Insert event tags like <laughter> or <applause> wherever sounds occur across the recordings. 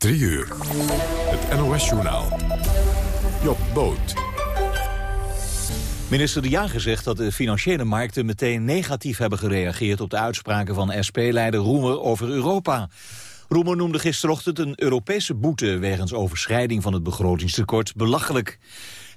3 uur. Het NOS-journaal. Job Boot. Minister De Jager zegt dat de financiële markten meteen negatief hebben gereageerd op de uitspraken van SP-leider Roemer over Europa. Roemer noemde gisterochtend een Europese boete wegens overschrijding van het begrotingstekort belachelijk.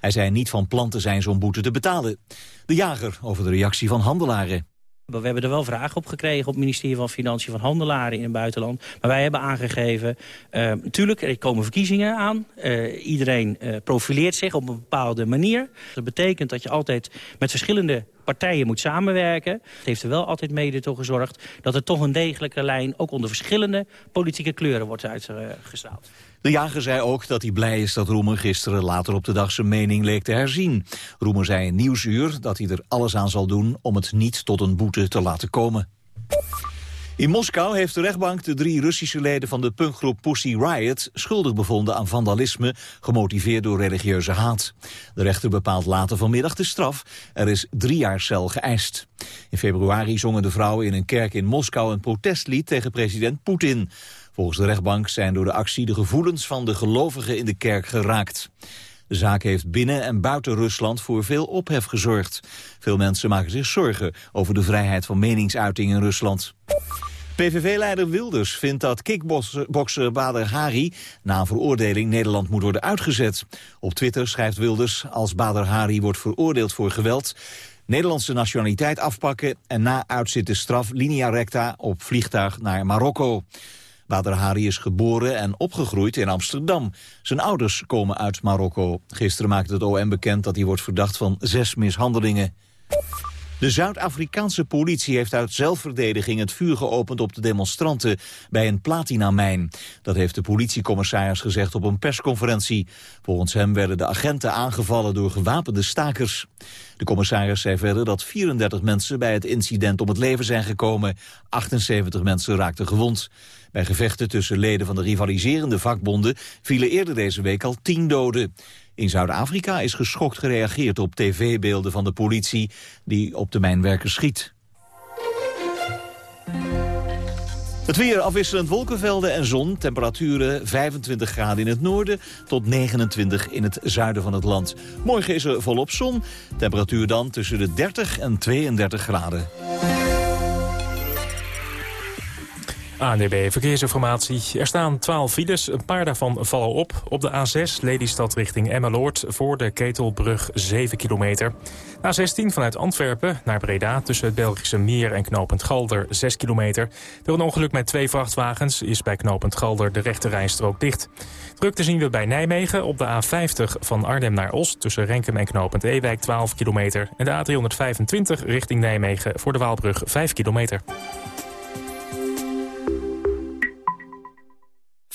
Hij zei niet van plan te zijn zo'n boete te betalen. De Jager over de reactie van handelaren. We hebben er wel vragen op gekregen op het ministerie van Financiën van handelaren in het buitenland. Maar wij hebben aangegeven, natuurlijk, er komen verkiezingen aan. Uh, iedereen uh, profileert zich op een bepaalde manier. Dat betekent dat je altijd met verschillende partijen moet samenwerken. Het heeft er wel altijd mede toe gezorgd dat er toch een degelijke lijn... ook onder verschillende politieke kleuren wordt uitgestraald. De jager zei ook dat hij blij is dat Roemer gisteren later op de dag zijn mening leek te herzien. Roemer zei in Nieuwsuur dat hij er alles aan zal doen om het niet tot een boete te laten komen. In Moskou heeft de rechtbank de drie Russische leden van de punkgroep Pussy Riot schuldig bevonden aan vandalisme, gemotiveerd door religieuze haat. De rechter bepaalt later vanmiddag de straf. Er is drie jaar cel geëist. In februari zongen de vrouwen in een kerk in Moskou een protestlied tegen president Poetin. Volgens de rechtbank zijn door de actie de gevoelens van de gelovigen in de kerk geraakt. De zaak heeft binnen en buiten Rusland voor veel ophef gezorgd. Veel mensen maken zich zorgen over de vrijheid van meningsuiting in Rusland. PVV-leider Wilders vindt dat kickbokser Bader Hari na een veroordeling Nederland moet worden uitgezet. Op Twitter schrijft Wilders als Bader Hari wordt veroordeeld voor geweld... Nederlandse nationaliteit afpakken en na uitzitten straf linea recta op vliegtuig naar Marokko. Bader Hari is geboren en opgegroeid in Amsterdam. Zijn ouders komen uit Marokko. Gisteren maakte het OM bekend dat hij wordt verdacht van zes mishandelingen. De Zuid-Afrikaanse politie heeft uit zelfverdediging het vuur geopend op de demonstranten bij een platinamijn. Dat heeft de politiecommissaris gezegd op een persconferentie. Volgens hem werden de agenten aangevallen door gewapende stakers. De commissaris zei verder dat 34 mensen bij het incident om het leven zijn gekomen. 78 mensen raakten gewond. Bij gevechten tussen leden van de rivaliserende vakbonden vielen eerder deze week al 10 doden. In Zuid-Afrika is geschokt gereageerd op tv-beelden van de politie die op de mijnwerkers schiet. Het weer afwisselend wolkenvelden en zon. Temperaturen 25 graden in het noorden tot 29 in het zuiden van het land. Morgen is er volop zon. Temperatuur dan tussen de 30 en 32 graden. ANDB Verkeersinformatie. Er staan 12 files, een paar daarvan vallen op. Op de A6 Lelystad richting Emmeloord voor de Ketelbrug 7 kilometer. A16 vanuit Antwerpen naar Breda tussen het Belgische Meer en knooppunt Galder 6 kilometer. Door een ongeluk met twee vrachtwagens is bij knooppunt Galder de rechte rijstrook dicht. Druk te zien we bij Nijmegen op de A50 van Arnhem naar Os tussen Renkum en knooppunt Ewijk 12 kilometer. En de A325 richting Nijmegen voor de Waalbrug 5 kilometer.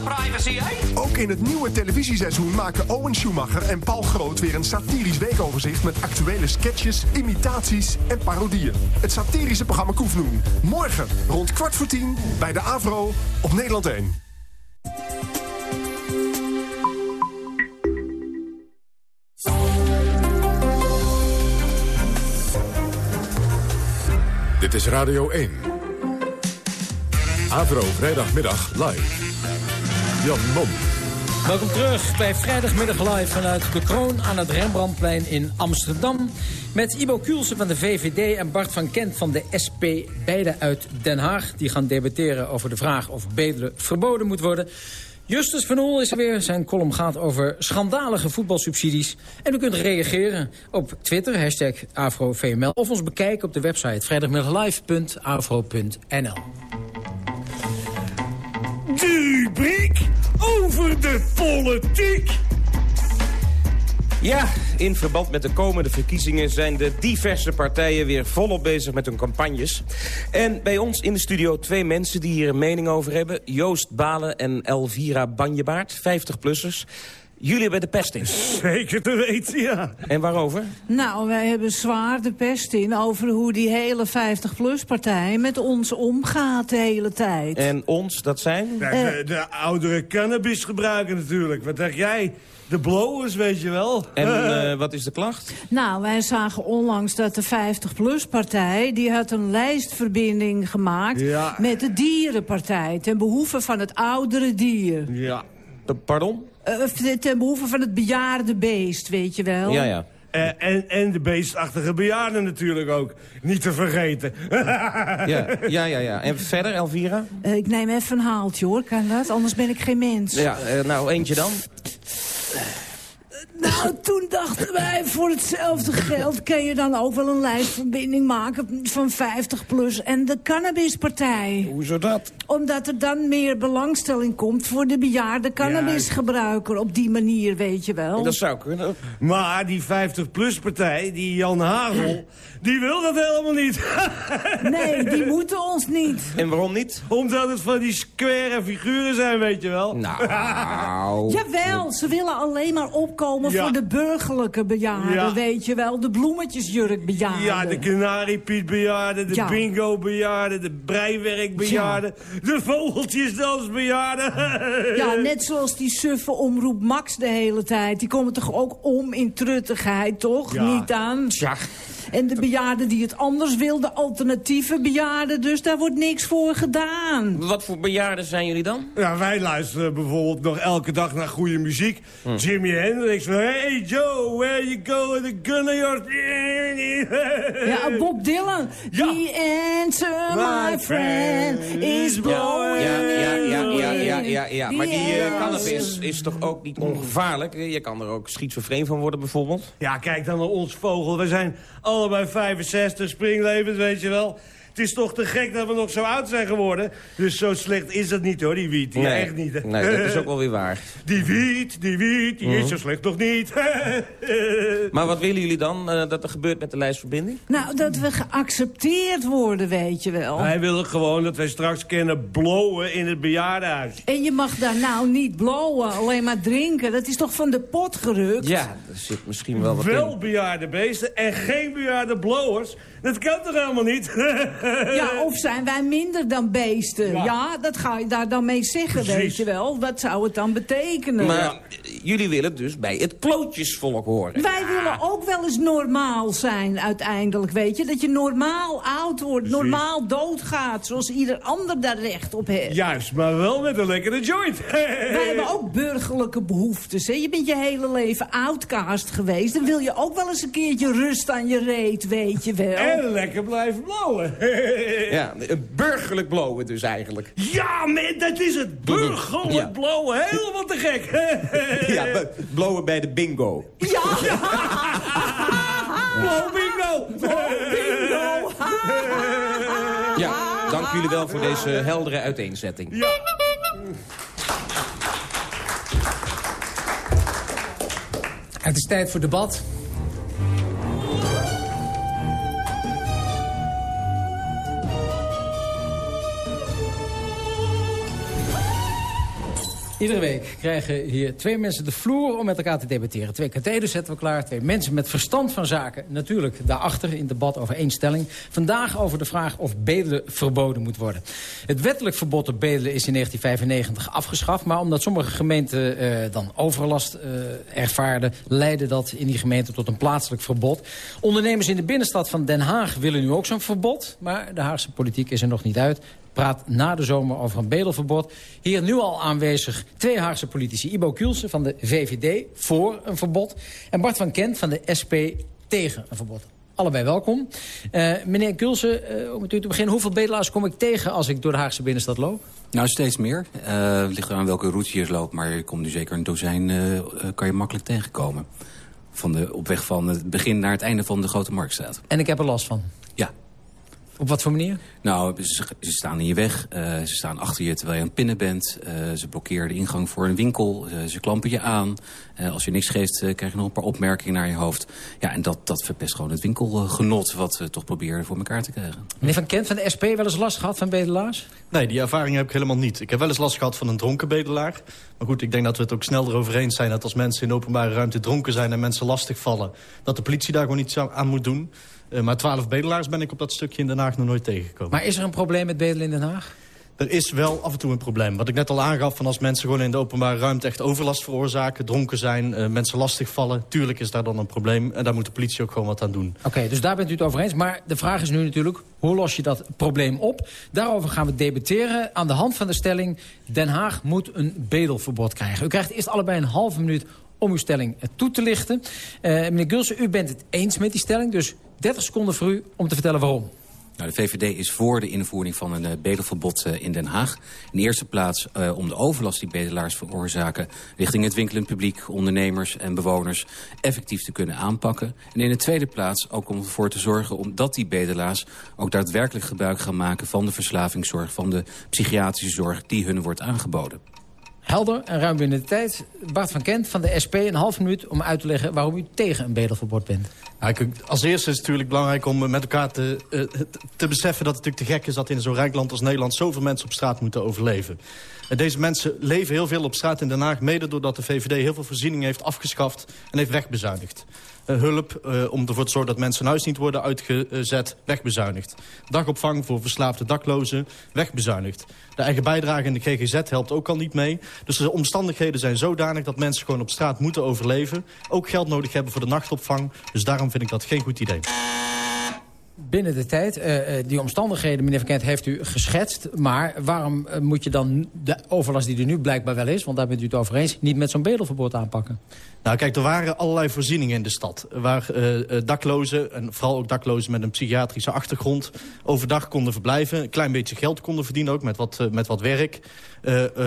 Privacy, hè? Ook in het nieuwe televisieseizoen maken Owen Schumacher en Paul Groot... weer een satirisch weekoverzicht met actuele sketches, imitaties en parodieën. Het satirische programma Koefdoen. Morgen rond kwart voor tien bij de Avro op Nederland 1. Dit is Radio 1. Avro vrijdagmiddag live. Jan Mom. Welkom terug bij vrijdagmiddag live vanuit de Kroon aan het Rembrandtplein in Amsterdam. Met Ibo Kuulsen van de VVD en Bart van Kent van de SP, beide uit Den Haag. Die gaan debatteren over de vraag of bedelen verboden moet worden. Justus van Oel is er weer. Zijn column gaat over schandalige voetbalsubsidies. En u kunt reageren op Twitter, hashtag AfroVML... of ons bekijken op de website vrijdagmiddaglive.afro.nl. De over de politiek. Ja, in verband met de komende verkiezingen zijn de diverse partijen weer volop bezig met hun campagnes. En bij ons in de studio twee mensen die hier een mening over hebben. Joost Balen en Elvira Banjebaard, 50-plussers. Jullie hebben de pest in. Zeker te weten, ja. En waarover? Nou, wij hebben zwaar de pest in over hoe die hele 50-plus-partij met ons omgaat de hele tijd. En ons, dat zijn? Ja, de, de oudere cannabis gebruiken natuurlijk. Wat dacht jij? De blowers, weet je wel. En <laughs> eh, wat is de klacht? Nou, wij zagen onlangs dat de 50-plus-partij... die had een lijstverbinding gemaakt Ja. met de dierenpartij... ten behoeve van het oudere dier. Ja. Pardon? Eh, ten behoeve van het bejaarde beest, weet je wel. Ja, ja. Eh, en, en de beestachtige bejaarden natuurlijk ook. Niet te vergeten. Ja, <laughs> ja, ja. ja. En verder, Elvira? Eh, ik neem even een haaltje, hoor. Kan dat? Anders ben ik geen mens. Ja, eh, nou, eentje dan. Nou, toen dachten wij, voor hetzelfde geld... kun je dan ook wel een lijstverbinding maken van 50 plus en de cannabispartij. Hoezo dat? Omdat er dan meer belangstelling komt voor de bejaarde cannabisgebruiker. Op die manier, weet je wel. Dat zou kunnen. Maar die 50-plus-partij, die Jan Hagel, <laughs> die wil dat helemaal niet. <laughs> Nee, die moeten ons niet. En waarom niet? Omdat het van die square figuren zijn, weet je wel. Nou... <laughs> Jawel, ze willen alleen maar opkomen Ja. Voor de burgerlijke bejaarden, Ja. weet je wel. De bloemetjesjurkbejaarden. Ja, de kanariepietbejaarden, de Ja. bingo-bejaarden, de breiwerkbejaarden, de vogeltjesdansbejaarden. Ja, <laughs> net zoals die suffe omroep Max de hele tijd. Die komen toch ook om in truttigheid, toch? Ja. Niet aan? Tja. En de bejaarden die het anders wilden, alternatieve bejaarden. Dus daar wordt niks voor gedaan. Wat voor bejaarden zijn jullie dan? Ja, wij luisteren bijvoorbeeld nog elke dag naar goede muziek. Jimi Hendrix van Hey Joe, where you go with the gun of your... Ja, Bob Dylan. Ja. The answer, my My friend, friend is blowing Ja, ja, ja, ja, ja, ja, ja. Maar die eh, answer- cannabis is toch ook niet ongevaarlijk? Je kan er ook schizofreen van worden bijvoorbeeld. Ja, kijk dan naar ons vogel. We zijn allebei 65, springlevend, weet je wel. Het is toch te gek dat we nog zo oud zijn geworden. Dus zo slecht is dat niet, hoor, die wiet. Die echt niet. hè. Nee, dat is <laughs> ook wel weer waar. Die wiet, die wiet, die is zo slecht toch niet? <laughs> Maar wat willen jullie dan eh, dat er gebeurt met de lijstverbinding? Nou, dat we geaccepteerd worden, weet je wel. Wij willen gewoon dat wij straks kunnen blowen in het bejaardenhuis. En je mag daar nou niet blowen, alleen maar drinken. Dat is toch van de pot gerukt? Ja, er zit misschien wel wat Wel in. bejaarde beesten en geen bejaarde blowers. Dat kan toch helemaal niet? <laughs> Ja, of zijn wij minder dan beesten? Ja, Ja. dat ga je daar dan mee zeggen, Precies. weet je wel. Wat zou het dan betekenen? Maar jullie willen dus bij het klootjesvolk horen. Wij willen ook wel eens normaal zijn uiteindelijk, weet je. Dat je normaal oud wordt, normaal doodgaat. Zoals ieder ander daar recht op heeft. Juist, maar wel met een lekkere joint. <laughs> Wij hebben ook burgerlijke behoeftes. Hè? Je bent je hele leven outcast geweest. Dan wil je ook wel eens een keertje rust aan je reet, weet je wel. En lekker blijven blowen. <laughs> <laughs> Ja, een burgerlijk blowen dus eigenlijk. Ja, man, dat is het. Burgerlijk Ja. blowen. Helemaal te gek. <laughs> Ja, blowen bij de bingo. Ja, <laughs> Blow bingo. bingo. Ja, dank jullie wel voor deze heldere uiteenzetting. Het is tijd voor debat. Iedere week krijgen hier twee mensen de vloer om met elkaar te debatteren. Twee katheders zetten we klaar. Twee mensen met verstand van zaken. Natuurlijk daarachter in debat over één stelling. Vandaag over de vraag of bedelen verboden moet worden. Het wettelijk verbod op bedelen is in 1995 afgeschaft. Maar omdat sommige gemeenten eh, dan overlast eh, ervaarden... leidde dat in die gemeente tot een plaatselijk verbod. Ondernemers in de binnenstad van Den Haag willen nu ook zo'n verbod. Maar de Haagse politiek is er nog niet uit praat na de zomer over een bedelverbod. Hier nu al aanwezig twee Haagse politici. Ibo Kuulsen van de VVD voor een verbod. En Bart van Kent van de SP tegen een verbod. Allebei welkom. Eh, meneer Kuulsen, eh, om met u te beginnen. Hoeveel bedelaars kom ik tegen als ik door de Haagse binnenstad loop? Nou, steeds meer. Eh, Het ligt eraan welke route je loopt. Maar je komt nu zeker een dozijn, kan je makkelijk tegenkomen. Van de, op weg van het begin naar het einde van de Grote Marktstraat. En ik heb er last van. Op wat voor manier? Nou, ze, ze staan in je weg. Uh, ze staan achter je terwijl je aan het pinnen bent. Uh, ze blokkeren de ingang voor een winkel. Uh, ze klampen je aan. als je niks geeft, krijg je nog een paar opmerkingen naar je hoofd. Ja, en dat, dat verpest gewoon het winkelgenot... wat we toch proberen voor elkaar te krijgen. Meneer Van Kent van de SP wel eens last gehad van bedelaars? Nee, die ervaring heb ik helemaal niet. Ik heb wel eens last gehad van een dronken bedelaar. Maar goed, ik denk dat we het ook snel erover eens zijn... dat als mensen in openbare ruimte dronken zijn en mensen lastig vallen... dat de politie daar gewoon iets aan moet doen... Uh, maar twaalf bedelaars ben ik op dat stukje in Den Haag nog nooit tegengekomen. Maar is er een probleem met bedelen in Den Haag? Er is wel af en toe een probleem. Wat ik net al aangaf, van als mensen gewoon in de openbare ruimte echt overlast veroorzaken, dronken zijn, uh, mensen lastig vallen, tuurlijk is daar dan een probleem. En daar moet de politie ook gewoon wat aan doen. Oké, okay, dus daar bent u het over eens. Maar de vraag is nu natuurlijk, hoe los je dat probleem op? Daarover gaan we debatteren aan de hand van de stelling... Den Haag moet een bedelverbod krijgen. U krijgt eerst allebei een halve minuut om uw stelling toe te lichten. Uh, meneer Gulsen, u bent het eens met die stelling, dus 30 seconden voor u om te vertellen waarom. Nou, de VVD is voor de invoering van een uh, bedelverbod uh, in Den Haag. In de eerste plaats uh, om de overlast die bedelaars veroorzaken... richting het winkelend publiek, ondernemers en bewoners... effectief te kunnen aanpakken. En in de tweede plaats ook om ervoor te zorgen... omdat die bedelaars ook daadwerkelijk gebruik gaan maken... van de verslavingszorg, van de psychiatrische zorg die hun wordt aangeboden. Helder en ruim binnen de tijd. Bart van Kent van de SP, een half minuut om uit te leggen... waarom u tegen een bedelverbod bent. Nou, als eerste is het natuurlijk belangrijk om met elkaar te, uh, te beseffen... dat het natuurlijk te gek is dat in zo'n rijk land als Nederland... zoveel mensen op straat moeten overleven. En deze mensen leven heel veel op straat in Den Haag... mede doordat de VVD heel veel voorzieningen heeft afgeschaft... en heeft wegbezuinigd. Uh, hulp uh, om ervoor te zorgen dat mensen huis niet worden uitgezet, wegbezuinigd. Dagopvang voor verslaafde daklozen, wegbezuinigd. De eigen bijdrage in de GGZ helpt ook al niet mee. Dus de omstandigheden zijn zodanig dat mensen gewoon op straat moeten overleven. Ook geld nodig hebben voor de nachtopvang. Dus daarom vind ik dat geen goed idee binnen de tijd. Uh, die omstandigheden, meneer Van Kent, heeft u geschetst. Maar waarom moet je dan de overlast die er nu blijkbaar wel is... want daar bent u het over eens, niet met zo'n bedelverbod aanpakken? Nou kijk, er waren allerlei voorzieningen in de stad. Waar uh, daklozen, en vooral ook daklozen met een psychiatrische achtergrond... overdag konden verblijven, een klein beetje geld konden verdienen ook met wat, met wat werk...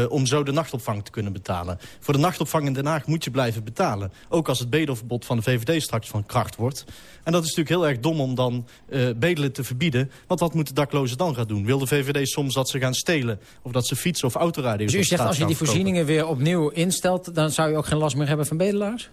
om zo de nachtopvang te kunnen betalen. Voor de nachtopvang in Den Haag moet je blijven betalen. Ook als het bedelverbod van de VVD straks van kracht wordt. En dat is natuurlijk heel erg dom om dan bedelen te verbieden. Want wat moeten daklozen dan gaan doen? Wil de VVD soms dat ze gaan stelen? Of dat ze fietsen of autorijden? Dus u zegt als je die voorzieningen weer opnieuw instelt... dan zou je ook geen last meer hebben van bedelaars? on it?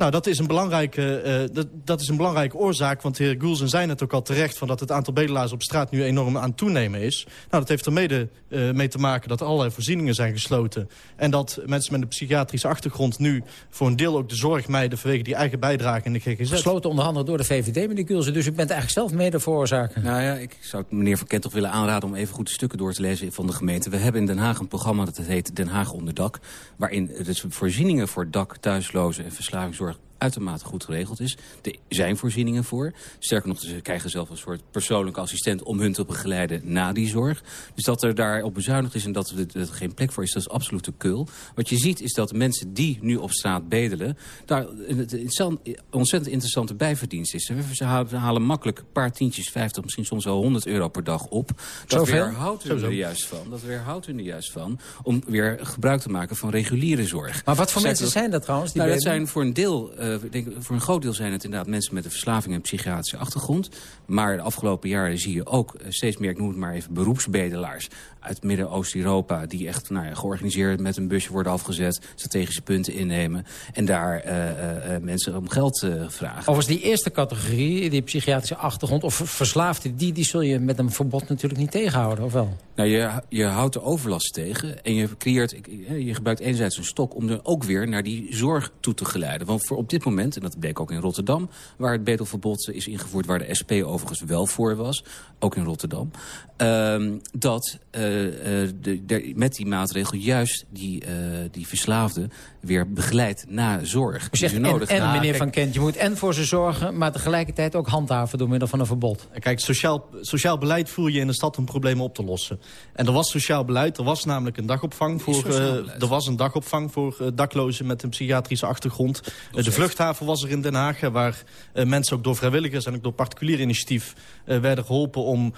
Nou, dat is, een belangrijke, uh, dat, dat, is een belangrijke oorzaak. Want de heer Goulsen zei het ook al terecht... Van dat het aantal bedelaars op straat nu enorm aan toenemen is. Nou, dat heeft er mede uh, mee te maken dat allerlei voorzieningen zijn gesloten. En dat mensen met een psychiatrische achtergrond nu... voor een deel ook de zorg mijden vanwege die eigen bijdrage in de GGZ. Gesloten onder andere door de VVD, meneer Goulsen. Dus u bent eigenlijk zelf mede veroorzaker. Nou ja, ik zou het meneer Van Kent toch willen aanraden... om even goed de stukken door te lezen van de gemeente. We hebben in Den Haag een programma dat heet Den Haag onder dak... waarin de voorzieningen voor dak, thuislozen en verslavingszorg work uitermate goed geregeld is. Er zijn voorzieningen voor. Sterker nog, ze krijgen zelf een soort persoonlijke assistent... om hun te begeleiden na die zorg. Dus dat er daarop bezuinigd is en dat er, geen plek voor is... dat is absoluut de kul. Wat je ziet is dat mensen die nu op straat bedelen... daar een ontzettend interessante bijverdienst is. Ze halen makkelijk een paar tientjes, 50, misschien soms wel 100 euro per dag op. Dat weerhoudt u er juist van. Dat weerhoudt u er juist van om weer gebruik te maken van reguliere zorg. Maar wat voor mensen zijn dat trouwens? Die nou, dat zijn voor een deel... Uh, ik denk, voor een groot deel zijn het inderdaad mensen met een verslaving en psychiatrische achtergrond. Maar de afgelopen jaren zie je ook eh, steeds meer, ik noem het maar even, beroepsbedelaars uit Midden-Oost-Europa... die echt nou ja, georganiseerd met een busje worden afgezet... strategische punten innemen en daar uh, mensen om geld vragen. Overigens, die eerste categorie, die psychiatrische achtergrond... of verslaafde, die, die zul je met een verbod natuurlijk niet tegenhouden, of wel? Nou, je, je houdt de overlast tegen en je creëert... je gebruikt enerzijds een stok om er ook weer naar die zorg toe te geleiden. Want voor op dit moment, en dat bleek ook in Rotterdam... waar het bedelverbod is ingevoerd, waar de SP overigens wel voor was... ook in Rotterdam, uh, dat... Uh, de, de, met die maatregel juist die, uh, die verslaafden weer begeleid na zorg. Zegt, en, nodig en meneer Van Kent, je moet en voor ze zorgen... maar tegelijkertijd ook handhaven door middel van een verbod. Kijk, sociaal, sociaal beleid voel je in de stad om problemen op te lossen. En er was sociaal beleid, er was namelijk een dagopvang voor, uh, er was een dagopvang voor daklozen met een psychiatrische achtergrond. de vlucht luchthaven was er in Den Haag... waar mensen ook door vrijwilligers en ook door particulier initiatief... werden geholpen om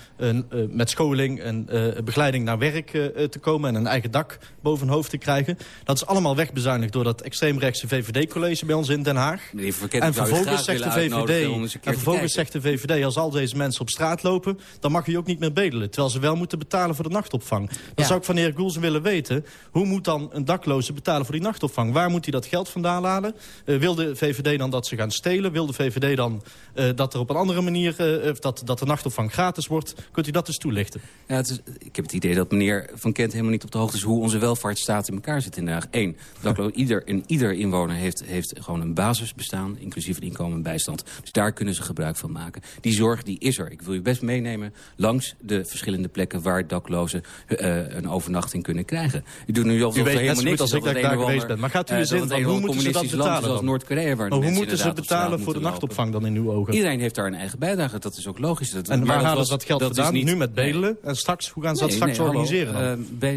met scholing en begeleiding naar werk te komen... en een eigen dak boven hun hoofd te krijgen. Dat is allemaal wegbezuinigd door dat extreemrechtse VVD-college bij ons in Den Haag. en vervolgens zegt de VVD, en vervolgens zegt de VVD, als al deze mensen op straat lopen... dan mag u ook niet meer bedelen. Terwijl ze wel moeten betalen voor de nachtopvang. Dan zou ik van de heer Goelsen willen weten... hoe moet dan een dakloze betalen voor die nachtopvang? Waar moet hij dat geld vandaan halen? Uh, wil de VVD dan dat ze gaan stelen? Wil de VVD dan uh, dat er op een andere manier... Uh, dat, dat de nachtopvang gratis wordt? Kunt u dat eens toelichten? Ja, het is, ik heb het idee dat meneer Van Kent helemaal niet op de hoogte is... hoe onze welvaartsstaat in elkaar zit in Den Haag. Eén, dakloos, <laughs> ieder, in, ieder inwoner heeft, heeft gewoon een basisbestaan... inclusief het inkomen en bijstand. Dus daar kunnen ze gebruik van maken. Die zorg die is er. Ik wil u best meenemen langs de verschillende plekken... waar daklozen uh, een overnachting kunnen krijgen. U doet nu al helemaal niks als ik daar geweest ben. Maar gaat u eens in, hoe moeten ze dat betalen Zoals Noord-Korea, waar Hoe moeten ze betalen voor de nachtopvang dan in uw ogen? Iedereen heeft daar een eigen bijdrage. Dat is ook logisch. Dat, en waar halen ze dat geld vandaan? Nu met bedelen? En straks, hoe gaan ze dat straks organiseren uh,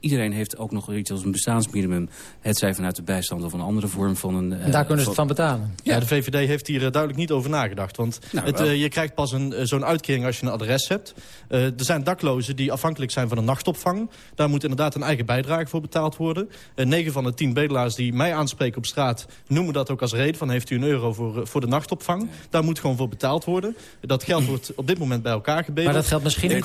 Iedereen heeft ook nog iets als een bestaansminimum. Het zij vanuit de bijstand of een andere vorm van een... en daar kunnen ze het van betalen? Ja, de VVD heeft hier duidelijk niet over nagedacht. Want nou, je krijgt pas zo'n uitkering als je een adres hebt. Er zijn daklozen die afhankelijk zijn van een nachtopvang. Daar moet inderdaad een eigen bijdrage voor betaald worden. 9 van de 10 bedelaars die mij aanspreken op straat... noemen dat ook als reden van heeft u een euro voor, voor de nachtopvang. Daar moet gewoon voor betaald worden. Dat geld wordt op dit moment bij elkaar gebedeld. Maar dat geldt misschien niet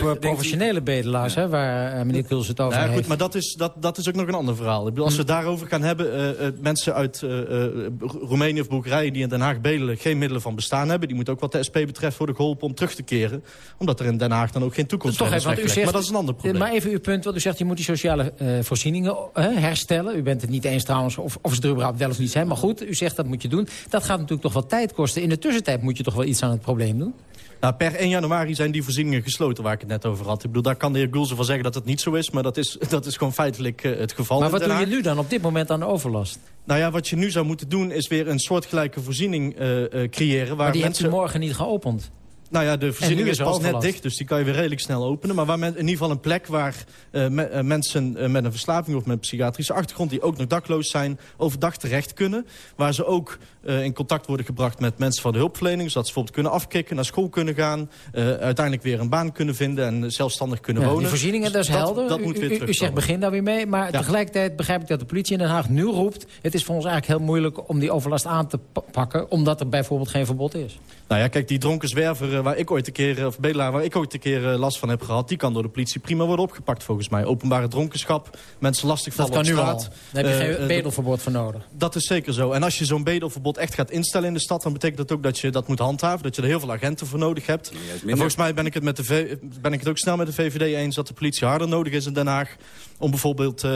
voor, professionele bedelaars... Hè, waar uh, meneer Kuls het over ja, goed, Maar dat is, dat, dat is ook nog een ander verhaal. Ik bedoel, als we het daarover gaan hebben... Uh, mensen uit uh, Roemenië of Bulgarije die in Den Haag bedelen... geen middelen van bestaan hebben... die moeten ook wat de SP betreft worden geholpen om terug te keren. Omdat er in Den Haag dan ook geen toekomst is. Maar dat is een ander probleem. Maar even uw punt, want u zegt... je moet die sociale voorzieningen herstellen. U bent het niet eens trouwens of, of ze er überhaupt wel of niet zijn. Maar goed, u zegt dat moet je doen. Dat gaat natuurlijk toch wat tijd kosten. In de tussentijd moet je toch wel iets aan het probleem doen? Nou, per 1 januari zijn die voorzieningen gesloten waar ik het net over had. Ik bedoel, daar kan de heer Gulsen van zeggen dat het niet zo is. Maar dat is, <laughs> dat is gewoon feitelijk uh, het geval. Maar wat doe je nu dan op dit moment aan de overlast? Nou ja, wat je nu zou moeten doen is weer een soortgelijke voorziening uh, uh, creëren. Waar maar die mensen... hebt u morgen niet geopend? Nou ja, de voorziening is pas net dicht, dus die kan je weer redelijk snel openen. Maar waar men, in ieder geval een plek waar uh, me, uh, mensen uh, met een verslaving of met een psychiatrische achtergrond... die ook nog dakloos zijn, overdag terecht kunnen. Waar ze ook in contact worden gebracht met mensen van de hulpverlening... zodat ze bijvoorbeeld kunnen afkicken, naar school kunnen gaan... uiteindelijk weer een baan kunnen vinden en zelfstandig kunnen ja, wonen. Die voorzieningen, dus dat is helder. Dat, moet weer u, u zegt begin daar weer mee, maar ja. tegelijkertijd begrijp ik dat de politie in Den Haag nu roept... het is voor ons eigenlijk heel moeilijk om die overlast aan te pakken... omdat er bijvoorbeeld geen verbod is. Nou ja, kijk, die dronken zwerver waar ik ooit een keer, of bedelaar waar ik ooit een keer uh, last van heb gehad... die kan door de politie prima worden opgepakt volgens mij. Openbare dronkenschap, mensen lastig vallen dat kan op straat. Nu al. Daar heb je uh, geen bedelverbod voor nodig. Dat is zeker zo. En als je zo'n bedelverbod echt gaat instellen in de stad... dan betekent dat ook dat je dat moet handhaven. Dat je er heel veel agenten voor nodig hebt. en volgens mij ben ik, het met de v ben ik het ook snel met de VVD eens... dat de politie harder nodig is in Den Haag... om bijvoorbeeld uh,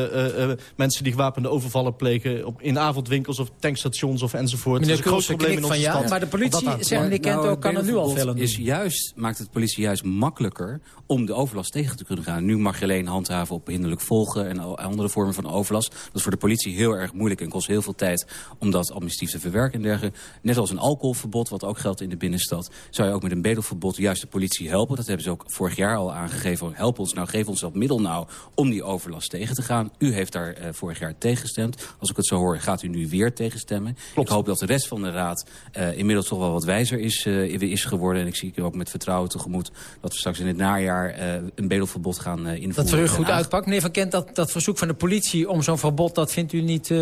mensen die gewapende overvallen plegen... Op, in avondwinkels of tankstations of enzovoort. Meneer dat is een groot probleem in onze stad. Maar de politie, zegt meneer Kent ook, kan er nu al veel is juist, maakt het politie juist makkelijker om de overlast tegen te kunnen gaan. Nu mag je alleen handhaven op hinderlijk volgen en andere vormen van overlast. Dat is voor de politie heel erg moeilijk en kost heel veel tijd om dat administratief te verwerken en dergelijke. Net als een alcoholverbod, wat ook geldt in de binnenstad, zou je ook met een bedelverbod juist de politie helpen. Dat hebben ze ook vorig jaar al aangegeven. Help ons nou, geef ons dat middel nou om die overlast tegen te gaan. U heeft daar uh, vorig jaar tegengestemd. Als ik het zo hoor, gaat u nu weer tegenstemmen. Klopt. Ik hoop dat de rest van de raad uh, inmiddels toch wel wat wijzer is, uh, is geworden. En ik zie ook met vertrouwen tegemoet dat we straks in het najaar uh, een bedelverbod gaan uh, invoeren. Dat voor u goed uitpakt. Meneer Van Kent, dat, dat verzoek van de politie om zo'n verbod, dat vindt u niet uh,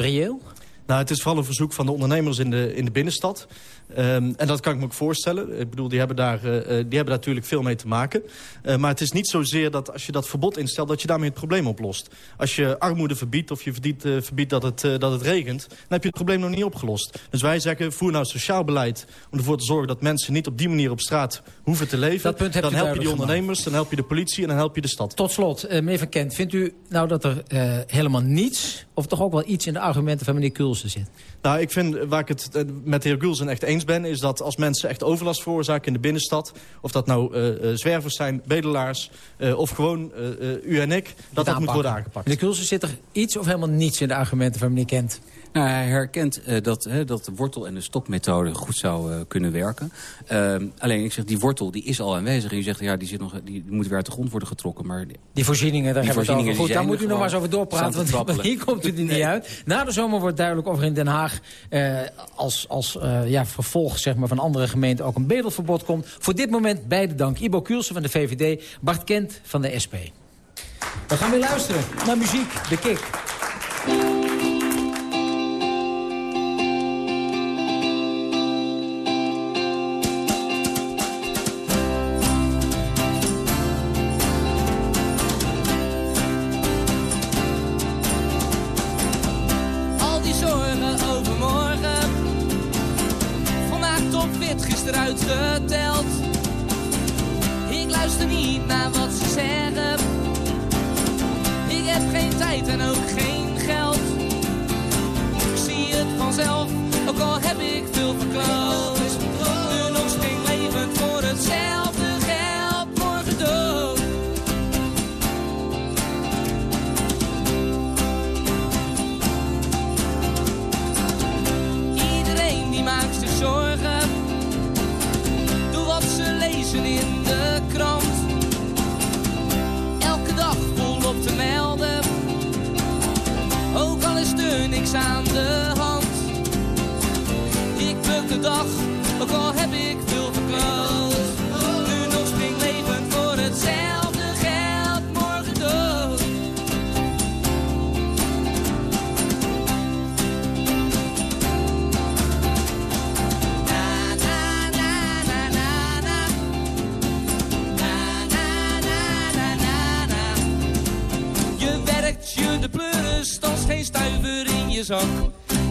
reëel? Nou, het is vooral een verzoek van de ondernemers in de, in de binnenstad. Um, en dat kan ik me ook voorstellen. Ik bedoel, die hebben daar, uh, die hebben daar natuurlijk veel mee te maken. Uh, maar het is niet zozeer dat als je dat verbod instelt... dat je daarmee het probleem oplost. Als je armoede verbiedt of je verbiedt, uh, verbiedt dat, het, dat het regent... dan heb je het probleem nog niet opgelost. Dus wij zeggen, voer nou sociaal beleid... om ervoor te zorgen dat mensen niet op die manier op straat hoeven te leven. dan help je die ondernemers, dan help je de politie en dan help je de stad. Tot slot, meneer Van Kent, vindt u nou dat er helemaal niets... of toch ook wel iets in de argumenten van meneer Kulsen zit? Nou, ik vind, waar ik het met de heer Gulsen echt eens ben... is dat als mensen echt overlast veroorzaken in de binnenstad... of dat nou uh, zwervers zijn, bedelaars uh, of gewoon u en ik... dat dat moet worden aangepakt. Meneer Gulsen, zit er iets of helemaal niets in de argumenten van meneer Kent? Nou, hij herkent uh, dat, hè, dat de wortel- en de stokmethode goed zou uh, kunnen werken. Uh, alleen, ik zeg, die wortel die is al aanwezig. En u zegt, ja, die, zit nog, die moet weer uit de grond worden getrokken. Maar die voorzieningen, daar die hebben we het over. Goed, daar moet u nog maar eens over doorpraten, want <laughs> hier komt u er niet uit. Na de zomer wordt duidelijk of er in Den Haag als, als ja, vervolg zeg maar, van andere gemeenten ook een bedelverbod komt. Voor dit moment beide dank. Ibo Kuulsen van de VVD, Bart Kent van de SP. We gaan weer luisteren naar muziek, de kick.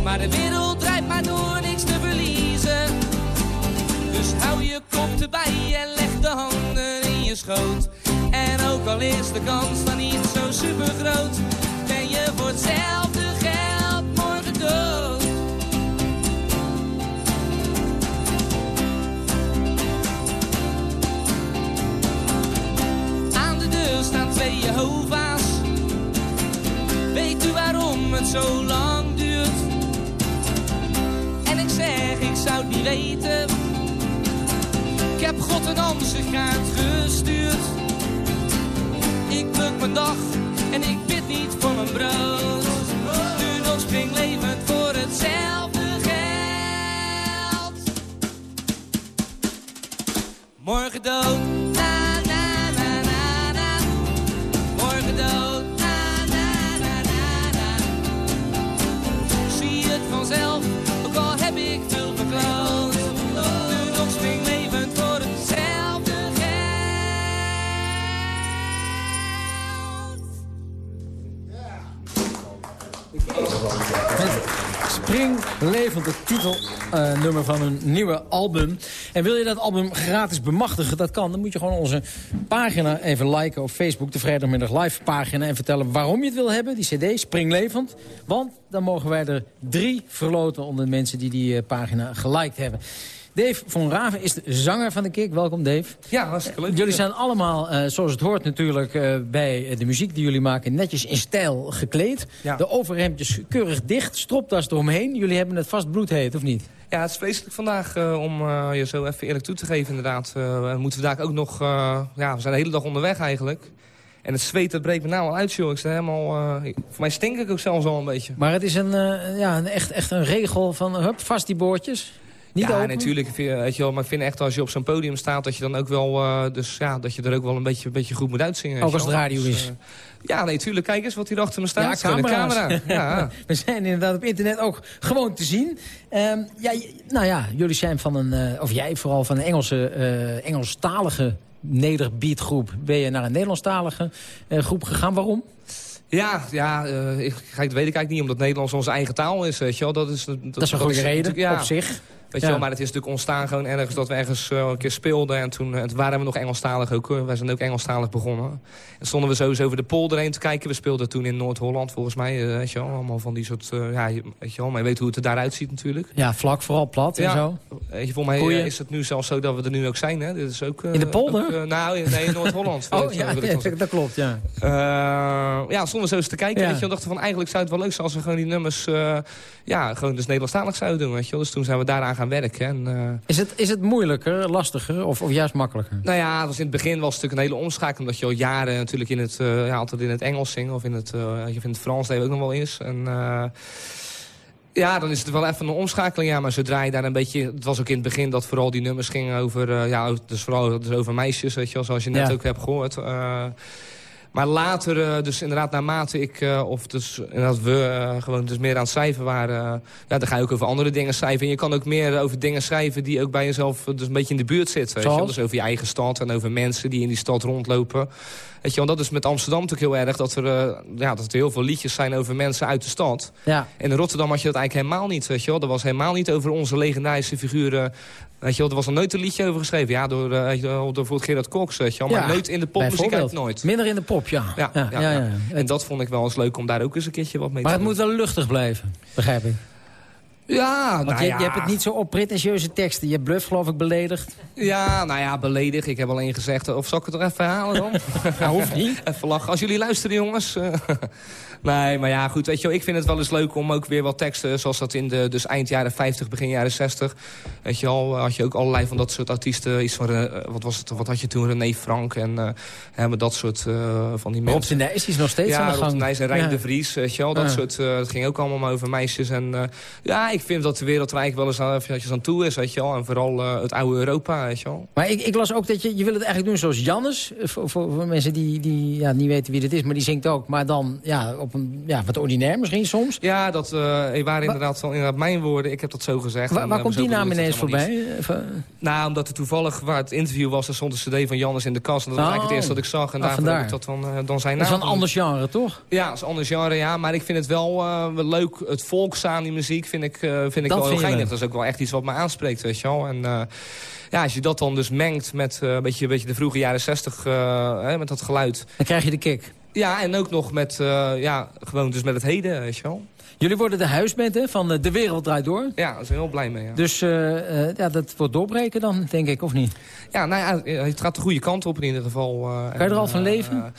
Maar de wereld draait maar door, niks te verliezen. Dus hou je kop erbij en leg de handen in je schoot. En ook al is de kans dan niet zo super groot, ben je voor hetzelfde geld morgen dood. Aan de deur staan twee Jehovah's. Weet u waarom het zo lang zou het niet weten. Ik heb God een kaart gestuurd. Ik pluk mijn dag en ik bid niet voor mijn brood. Nu nog springlevend voor hetzelfde geld. Morgen dood. Levend, het titelnummer uh, van een nieuwe album. En wil je dat album gratis bemachtigen, dat kan. Dan moet je gewoon onze pagina even liken op Facebook. De Vrijdagmiddag Live pagina. En vertellen waarom je het wil hebben, die cd, Springlevend. Want dan mogen wij er drie verloten onder de mensen die die uh, pagina geliked hebben. Dave van Raven is de zanger van de Kik. Welkom, Dave. Ja, hartstikke leuk. Jullie zijn allemaal, uh, zoals het hoort natuurlijk, uh, bij de muziek die jullie maken... netjes in stijl gekleed. Ja. De overhemdjes keurig dicht, stropdas eromheen. Jullie hebben het vast bloedheet, of niet? Ja, het is vreselijk vandaag uh, om je zo even eerlijk toe te geven, inderdaad. we moeten vandaag ook nog... ja, we zijn de hele dag onderweg eigenlijk. En het zweet, dat breekt me nou al uit, joh. Ik sta helemaal... voor mij stink ik ook zelfs al een beetje. Maar het is een, ja, een echt, echt een regel van... hup, vast die boordjes ja, natuurlijk. Weet je wel, maar ik vind echt als je op zo'n podium staat... dat je dan ook wel, uh, dus, ja, dat je er ook wel een beetje, een beetje goed moet uitzingen. Ook als het radio dus, is. Uh, ja, nee, tuurlijk. Kijk eens wat hier achter me staat. Ja, camera. ja. <laughs> We zijn inderdaad op internet ook gewoon te zien. Um, ja, nou ja, jullie zijn van een... Uh, of jij vooral van een Engelse, Engelstalige nederbeatgroep... ben je naar een Nederlandstalige groep gegaan. Waarom? Ja, ja ik, dat weet ik eigenlijk niet, omdat Nederlands onze eigen taal is. Weet je wel. Dat, is, dat, dat is een goede reden, ja. op zich. Weet je wel, maar het is natuurlijk ontstaan gewoon ergens dat we ergens uh, een keer speelden. En toen, toen waren we nog Engelstalig ook. wij zijn ook Engelstalig begonnen. En stonden we sowieso over de polder heen te kijken. We speelden toen in Noord-Holland volgens mij. Uh, weet je wel, allemaal van die soort... ja, weet je wel, maar je weet hoe het er daaruit ziet natuurlijk. Ja, vlak vooral plat en zo. Weet je, volgens mij is het nu zelfs zo dat we er nu ook zijn. Hè? Dit is ook, in de polder? Ook, nou, nee, in Noord-Holland. <laughs> oh ja, <laughs> dat klopt, ja. ja, stonden we zo eens te kijken. Weet je, we dachten van eigenlijk zou het wel leuk zijn als we gewoon die nummers... ja, gewoon dus Nederlandstalig zouden doen. Weet je wel. Dus toen zijn we daaraan gaan werken. En, uh... is, het, is het moeilijker, lastiger of, of juist makkelijker? Nou ja, was in het begin was het natuurlijk een hele omschakeling. Omdat je al jaren natuurlijk in het, uh, ja, altijd in het Engels zingt. Of in het, uh, in het Frans dat ook nog wel is. En, ja, dan is het wel even een omschakeling. Ja, maar zodra je daar een beetje... Het was ook in het begin dat vooral die nummers gingen over... ja, dus vooral dus over meisjes, weet je wel, zoals je net ja. ook hebt gehoord. Maar later, uh, dus inderdaad naarmate ik, uh, of dus inderdaad we uh, gewoon dus meer aan het schrijven waren... ja, dan ga je ook over andere dingen schrijven. En je kan ook meer over dingen schrijven die ook bij jezelf dus een beetje in de buurt zitten. Weet je? Dus over je eigen stad en over mensen die in die stad rondlopen. Weet je, want dat is met Amsterdam natuurlijk heel erg... dat er, ja, dat er heel veel liedjes zijn over mensen uit de stad. Ja. En in Rotterdam had je dat eigenlijk helemaal niet. Weet je wel? Dat was helemaal niet over onze legendarische figuren Weet je wel, er was er nooit een liedje over geschreven. Ja, door, door bijvoorbeeld Gerard Cox, weet je wel. Maar nooit in de popmuziek eigenlijk nooit. Minder in de pop, ja. Ja, ja, ja, ja, En dat vond ik wel eens leuk om daar ook eens een keertje wat mee maar te doen. Maar het moet wel luchtig blijven, begrijp ik. Ja, Want nou je, ja. je hebt het niet zo op pretentieuze teksten. Je bluff geloof ik beledigd. Ja, nou ja, beledigd. Ik heb alleen gezegd... Of zal ik het er even halen dan? ja, <laughs> hoeft niet. <laughs> Even lachen. Als jullie luisteren, jongens. <laughs> Nee, maar ja, goed. Weet je wel, ik vind het wel eens leuk om ook weer wat teksten... zoals dat in de dus eind jaren 50, begin jaren 60... Weet je al, had je ook allerlei van dat soort artiesten. Iets van, uh, wat, was het, wat had je toen? René Frank en uh, dat soort uh, van die mensen. Rob Nijs is nog steeds ja, aan de gang. Ja, Nijs en Rijn ja. de Vries, weet je wel. Dat, soort, dat ging ook allemaal over meisjes. En ja, ik vind dat de wereld er eigenlijk wel eens aan, aan toe is, weet je wel. En vooral het oude Europa, weet je wel. Maar ik, ik las ook dat je, je wil het eigenlijk doen zoals Jannes. Voor, voor, voor mensen die, die ja, niet weten wie dit is, maar die zingt ook. Maar dan ja, op een ja, wat ordinair misschien soms. Ja, dat uh, waren inderdaad, van, inderdaad mijn woorden. Ik heb dat zo gezegd. Waar, waar en, komt die naam ineens voorbij? Nou, omdat er toevallig waar het interview was... er stond een cd van Jannes in de kast. En dat was oh. eigenlijk het eerste dat ik zag. En ah, daarvoor heb ik dat dan, uh, dan zijn naam. Dat is een ander genre, toch? Ja, dat is een ander genre, ja. Maar ik vind het wel uh, leuk. Het volksaam, die muziek, vind ik, vind ik dat wel heel geinig. Dat is ook wel echt iets wat me aanspreekt, weet je wel. En ja, als je dat dan dus mengt met een, beetje, een beetje de vroege jaren zestig... met dat geluid... Dan krijg je de kick. Ja, en ook nog met, uh, ja, gewoon dus met het heden, weet je wel. Jullie worden de huisband hè, van De Wereld Draait Door. Ja, daar zijn we heel blij mee. Ja. Dus uh, uh, ja, dat wordt doorbreken dan, denk ik, of niet? Ja, nou ja, het gaat de goede kant op in ieder geval. kan je er al van leven?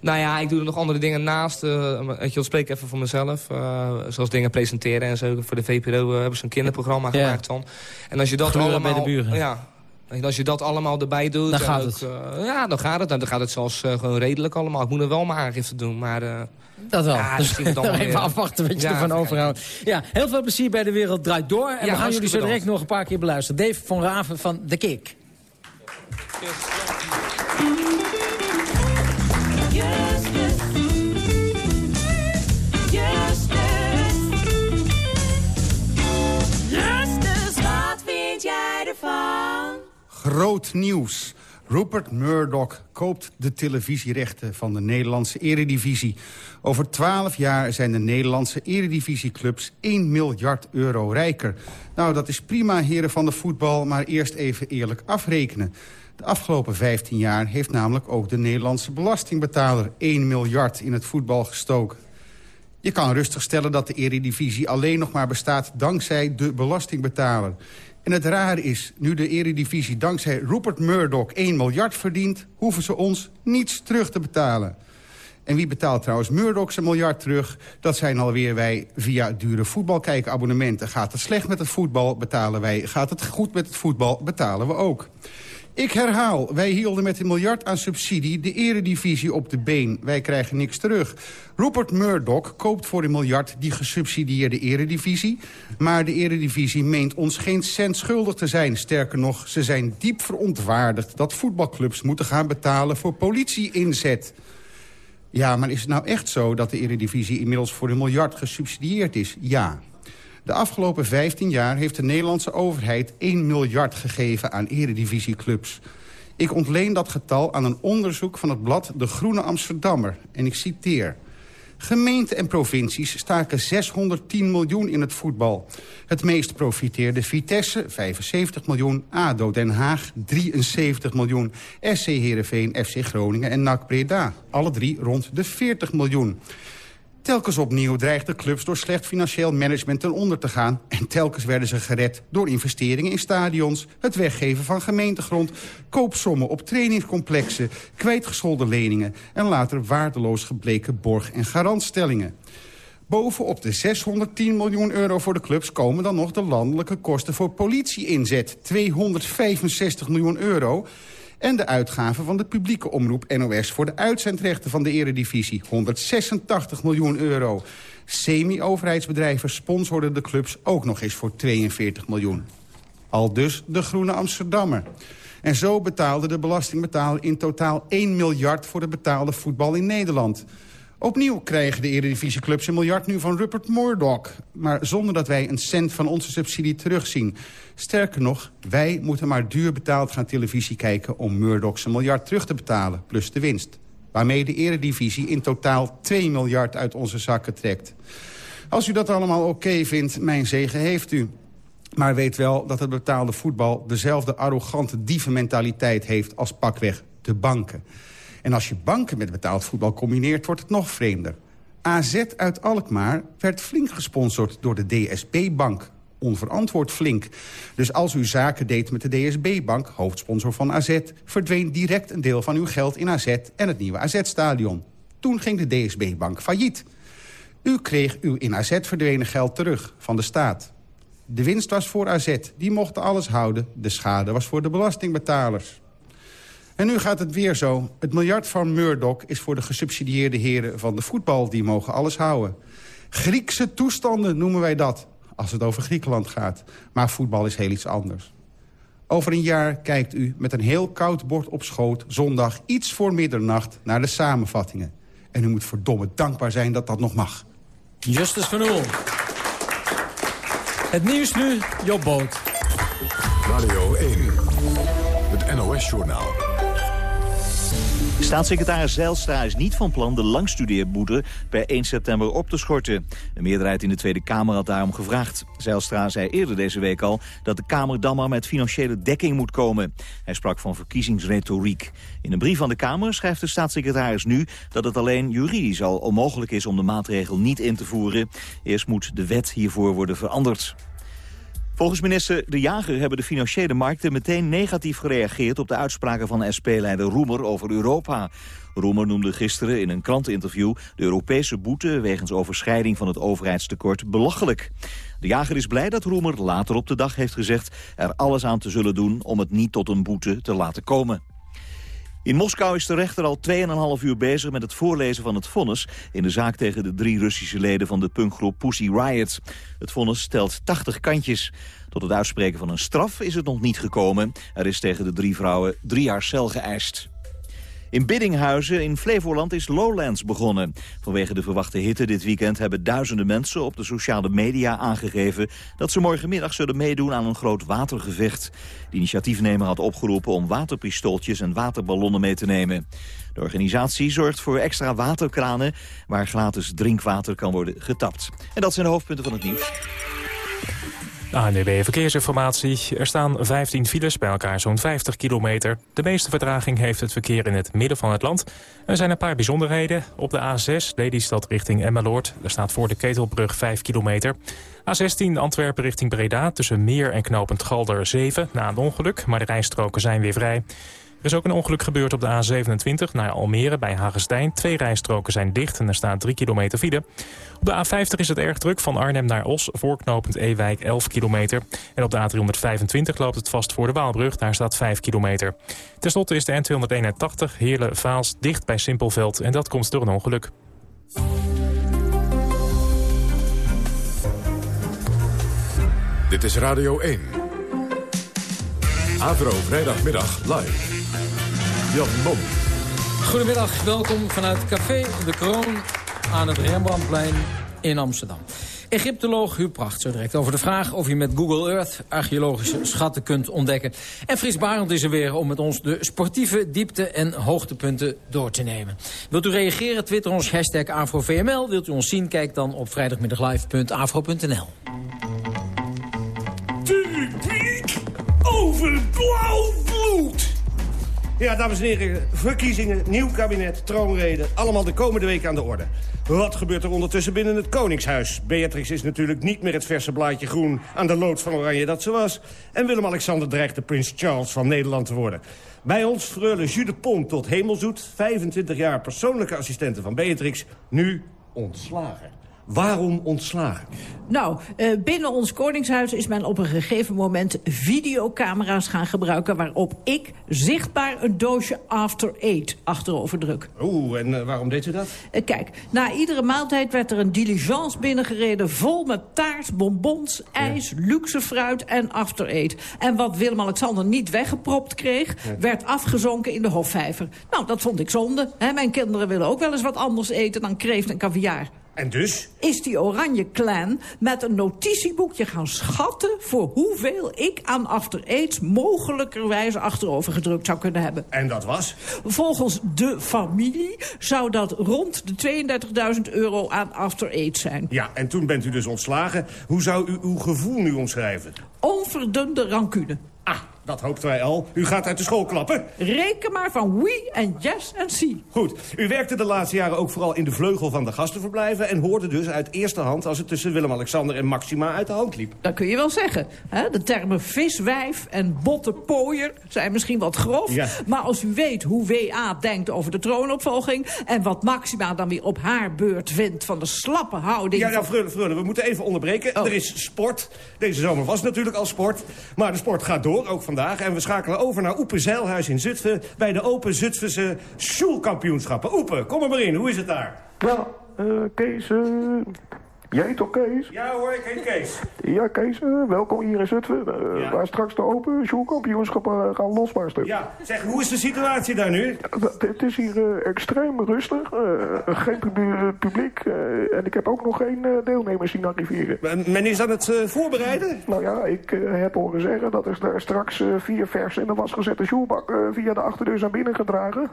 Nou ja, ik doe er nog andere dingen naast. Uh, weet je, spreek even voor mezelf. Uh, zoals dingen presenteren en zo. Voor de VPRO uh, hebben ze een kinderprogramma ja. gemaakt dan. En als je dat allemaal... bij de buren. Ja, en als je dat allemaal erbij doet... Dan gaat ook, het. Uh, ja, dan gaat het. Dan gaat het zelfs uh, gewoon redelijk allemaal. Ik moet er wel mijn aangifte doen, maar... Uh, dat wel. Ja, dus <laughs> dan even weer. afwachten wat je Ja, ervan overhoudt. Ja, heel veel plezier bij De Wereld Draait Door. En Ja, we gaan jullie zo direct nog een paar keer beluisteren. Dave van Raven van The Kick. Groot nieuws. Rupert Murdoch koopt de televisierechten van de Nederlandse eredivisie. Over 12 jaar zijn de Nederlandse eredivisieclubs 1 miljard euro rijker. Nou, dat is prima, heren van de voetbal, maar eerst even eerlijk afrekenen. De afgelopen 15 jaar heeft namelijk ook de Nederlandse belastingbetaler 1 miljard in het voetbal gestoken. Je kan rustig stellen dat de eredivisie alleen nog maar bestaat dankzij de belastingbetaler. En het rare is, nu de eredivisie dankzij Rupert Murdoch 1 miljard verdient... hoeven ze ons niets terug te betalen. En wie betaalt trouwens Murdoch zijn miljard terug? Dat zijn alweer wij via dure voetbalkijkabonnementen. Gaat het slecht met het voetbal, betalen wij. Gaat het goed met het voetbal, betalen we ook. Ik herhaal, wij hielden met een miljard aan subsidie de eredivisie op de been. Wij krijgen niks terug. Rupert Murdoch koopt voor een miljard die gesubsidieerde eredivisie. Maar de eredivisie meent ons geen cent schuldig te zijn. Sterker nog, ze zijn diep verontwaardigd dat voetbalclubs moeten gaan betalen voor politie-inzet. Ja, maar is het nou echt zo dat de eredivisie inmiddels voor een miljard gesubsidieerd is? Ja. De afgelopen 15 jaar heeft de Nederlandse overheid 1 miljard gegeven aan eredivisieclubs. Ik ontleen dat getal aan een onderzoek van het blad De Groene Amsterdammer. En ik citeer. Gemeenten en provincies staken 610 miljoen in het voetbal. Het meest profiteerde Vitesse, 75 miljoen. ADO Den Haag, 73 miljoen. SC Heerenveen, FC Groningen en NAC Breda. Alle drie rond de 40 miljoen. Telkens opnieuw dreigden clubs door slecht financieel management ten onder te gaan. En telkens werden ze gered door investeringen in stadions... het weggeven van gemeentegrond, koopsommen op trainingscomplexen... kwijtgescholden leningen en later waardeloos gebleken borg- en garantstellingen. Bovenop de 610 miljoen euro voor de clubs komen dan nog de landelijke kosten voor politieinzet. 265 miljoen euro en de uitgaven van de publieke omroep NOS... voor de uitzendrechten van de eredivisie, 186 miljoen euro. Semi-overheidsbedrijven sponsorden de clubs ook nog eens voor 42 miljoen. Al dus de Groene Amsterdammer. En zo betaalde de belastingbetaler in totaal 1 miljard... voor de betaalde voetbal in Nederland... Opnieuw krijgen de eredivisieclubs een miljard nu van Rupert Murdoch. Maar zonder dat wij een cent van onze subsidie terugzien. Sterker nog, wij moeten maar duur betaald gaan televisie kijken... om Murdoch zijn miljard terug te betalen, plus de winst. Waarmee de eredivisie in totaal 2 miljard uit onze zakken trekt. Als u dat allemaal oké vindt, mijn zegen heeft u. Maar weet wel dat het betaalde voetbal dezelfde arrogante dievenmentaliteit heeft als pakweg de banken. En als je banken met betaald voetbal combineert, wordt het nog vreemder. AZ uit Alkmaar werd flink gesponsord door de DSB-bank. Onverantwoord flink. Dus als u zaken deed met de DSB-bank, hoofdsponsor van AZ... verdween direct een deel van uw geld in AZ en het nieuwe AZ-stadion. Toen ging de DSB-bank failliet. U kreeg uw in AZ verdwenen geld terug van de staat. De winst was voor AZ, die mochten alles houden. De schade was voor de belastingbetalers. En nu gaat het weer zo. Het miljard van Murdoch is voor de gesubsidieerde heren van de voetbal. Die mogen alles houden. Griekse toestanden noemen wij dat, als het over Griekenland gaat. Maar voetbal is heel iets anders. Over een jaar kijkt u met een heel koud bord op schoot... zondag iets voor middernacht naar de samenvattingen. En u moet verdomme dankbaar zijn dat dat nog mag. Justus van Oel. Het nieuws nu, Job Boot. Radio 1, het NOS-journaal. Staatssecretaris Zijlstra is niet van plan de langstudeerboete per 1 september op te schorten. De meerderheid in de Tweede Kamer had daarom gevraagd. Zijlstra zei eerder deze week al dat de Kamer dan maar met financiële dekking moet komen. Hij sprak van verkiezingsretoriek. In een brief van de Kamer schrijft de staatssecretaris nu dat het alleen juridisch al onmogelijk is om de maatregel niet in te voeren. Eerst moet de wet hiervoor worden veranderd. Volgens minister De Jager hebben de financiële markten meteen negatief gereageerd op de uitspraken van SP-leider Roemer over Europa. Roemer noemde gisteren in een kranteninterview de Europese boete wegens overschrijding van het overheidstekort belachelijk. De jager is blij dat Roemer later op de dag heeft gezegd er alles aan te zullen doen om het niet tot een boete te laten komen. In Moskou is de rechter al 2,5 uur bezig met het voorlezen van het vonnis... in de zaak tegen de drie Russische leden van de punkgroep Pussy Riot. Het vonnis stelt 80 kantjes. Tot het uitspreken van een straf is het nog niet gekomen. Er is tegen de drie vrouwen drie jaar cel geëist. In Biddinghuizen in Flevoland is Lowlands begonnen. Vanwege de verwachte hitte dit weekend hebben duizenden mensen op de sociale media aangegeven dat ze morgenmiddag zullen meedoen aan een groot watergevecht. De initiatiefnemer had opgeroepen om waterpistooltjes en waterballonnen mee te nemen. De organisatie zorgt voor extra waterkranen waar gratis drinkwater kan worden getapt. En dat zijn de hoofdpunten van het nieuws. ANWB Verkeersinformatie. Er staan 15 files, bij elkaar zo'n 50 kilometer. De meeste vertraging heeft het verkeer in het midden van het land. Er zijn een paar bijzonderheden. Op de A6, Lelystad richting Emmeloord. Daar staat voor de Ketelbrug 5 kilometer. A16 Antwerpen richting Breda tussen Meer en Knopend Galder 7 na een ongeluk. Maar de rijstroken zijn weer vrij. Er is ook een ongeluk gebeurd op de A27 naar Almere bij Hagestein. Twee rijstroken zijn dicht en er staat 3 kilometer file. Op de A50 is het erg druk van Arnhem naar Os, voorknopend Ewijk 11 kilometer. En op de A325 loopt het vast voor de Waalbrug, daar staat 5 kilometer. Ten slotte is de N281 Heerlen-Vaals dicht bij Simpelveld en dat komt door een ongeluk. Dit is Radio 1. Avro vrijdagmiddag live. Jan Mom. Goedemiddag, welkom vanuit Café de Kroon aan het Rembrandtplein in Amsterdam. Egyptoloog Huub Pracht, zo direct over de vraag of je met Google Earth archeologische schatten kunt ontdekken. En Frits Barend is er weer om met ons de sportieve diepte- en hoogtepunten door te nemen. Wilt u reageren? Twitter ons hashtag AfroVML. Wilt u ons zien? Kijk dan op vrijdagmiddaglive.afro.nl. Publiek over blauw bloed. Ja, dames en heren, verkiezingen, nieuw kabinet, troonrede... allemaal de komende week aan de orde. Wat gebeurt er ondertussen binnen het Koningshuis? Beatrix is natuurlijk niet meer het verse blaadje groen... aan de lood van Oranje dat ze was. En Willem-Alexander dreigt de Prins Charles van Nederland te worden. Bij ons freule Jules de Pont tot hemelzoet... 25 jaar persoonlijke assistente van Beatrix, nu ontslagen. Waarom ontslagen? Nou, uh, binnen ons koningshuis is men op een gegeven moment videocamera's gaan gebruiken... waarop ik zichtbaar een doosje After Eight achterover druk. Oeh, en uh, waarom deed u dat? Uh, kijk, na iedere maaltijd werd er een diligence binnengereden... vol met taart, bonbons, ijs, ja. luxe fruit en After Eight. En wat Willem-Alexander niet weggepropt kreeg... Ja. werd afgezonken in de hofvijver. Nou, dat vond ik zonde. Hè? Mijn kinderen willen ook wel eens wat anders eten dan kreeft en caviar. En dus? Is die oranje clan met een notitieboekje gaan schatten... voor hoeveel ik aan After Eight mogelijkerwijs achterover gedrukt zou kunnen hebben. En dat was? Volgens de familie zou dat rond de 32.000 euro aan After Eight zijn. Ja, en toen bent u dus ontslagen. Hoe zou u uw gevoel nu omschrijven? Onverdunde rancune. Ah, dat hoopten wij al. U gaat uit de school klappen. Reken maar van we en yes en see. Goed. U werkte de laatste jaren ook vooral in de vleugel van de gastenverblijven... en hoorde dus uit eerste hand als het tussen Willem-Alexander en Maxima uit de hand liep. Dat kun je wel zeggen. Hè? De termen viswijf en botte pooier zijn misschien wat grof. Ja. Maar als u weet hoe WA denkt over de troonopvolging... en wat Maxima dan weer op haar beurt vindt van de slappe houding... Ja, ja van... Freule, Freule, we moeten even onderbreken. Oh. Er is sport. Deze zomer was natuurlijk al sport. Maar de sport gaat door, ook vandaag. En we schakelen over naar Oepen Zeilhuis in Zutphen... bij de Open Zutphense Sjoelkampioenschappen. Oepen, kom er maar in. Hoe is het daar? Ja, uh, Kees, uh, jij toch Kees? Ja hoor, ik heet Kees. Ja, Kees, uh, welkom hier in Zutphen. Uh, Ja. Waar straks de Open Sjoelkampioenschappen gaan losbarsten. Ja, zeg, hoe is de situatie daar nu? Het is hier uh, extreem rustig. Uh, geen pub publiek. Uh, en ik heb ook nog geen uh, deelnemers zien arriveren. Men is aan het uh, voorbereiden? Nou ja, ik uh, heb horen zeggen dat er daar straks uh, vier vers in de wasgezette sjoelbak uh, via de achterdeur zijn binnengedragen.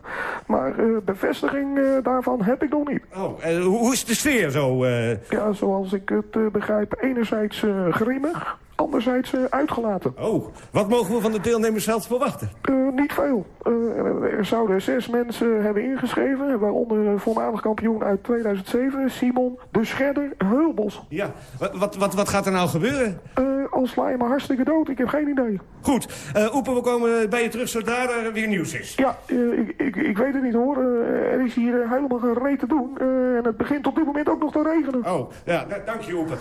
Maar uh, bevestiging uh, daarvan heb ik nog niet. Oh, hoe is de sfeer zo? Uh... Ja, zoals ik het uh, begrijp, enerzijds uh, grimmig, anderzijds uh, uitgelaten. Oh, wat mogen we van de deelnemers zelf verwachten? Uh, niet veel. Uh, er zouden zes mensen hebben ingeschreven, waaronder voormalig kampioen uit 2007, Simon de Scherder Heulbos. Ja, wat, wat, wat gaat er nou gebeuren? Uh, al sla je me hartstikke dood, ik heb geen idee. Goed, uh, Oepen, we komen bij je terug zodra er weer nieuws is. Ja, uh, ik, ik, ik weet het niet hoor. Uh, er is hier helemaal geen reet te doen. en het begint op dit moment ook nog te regenen. Oh, ja, dank je Oepen.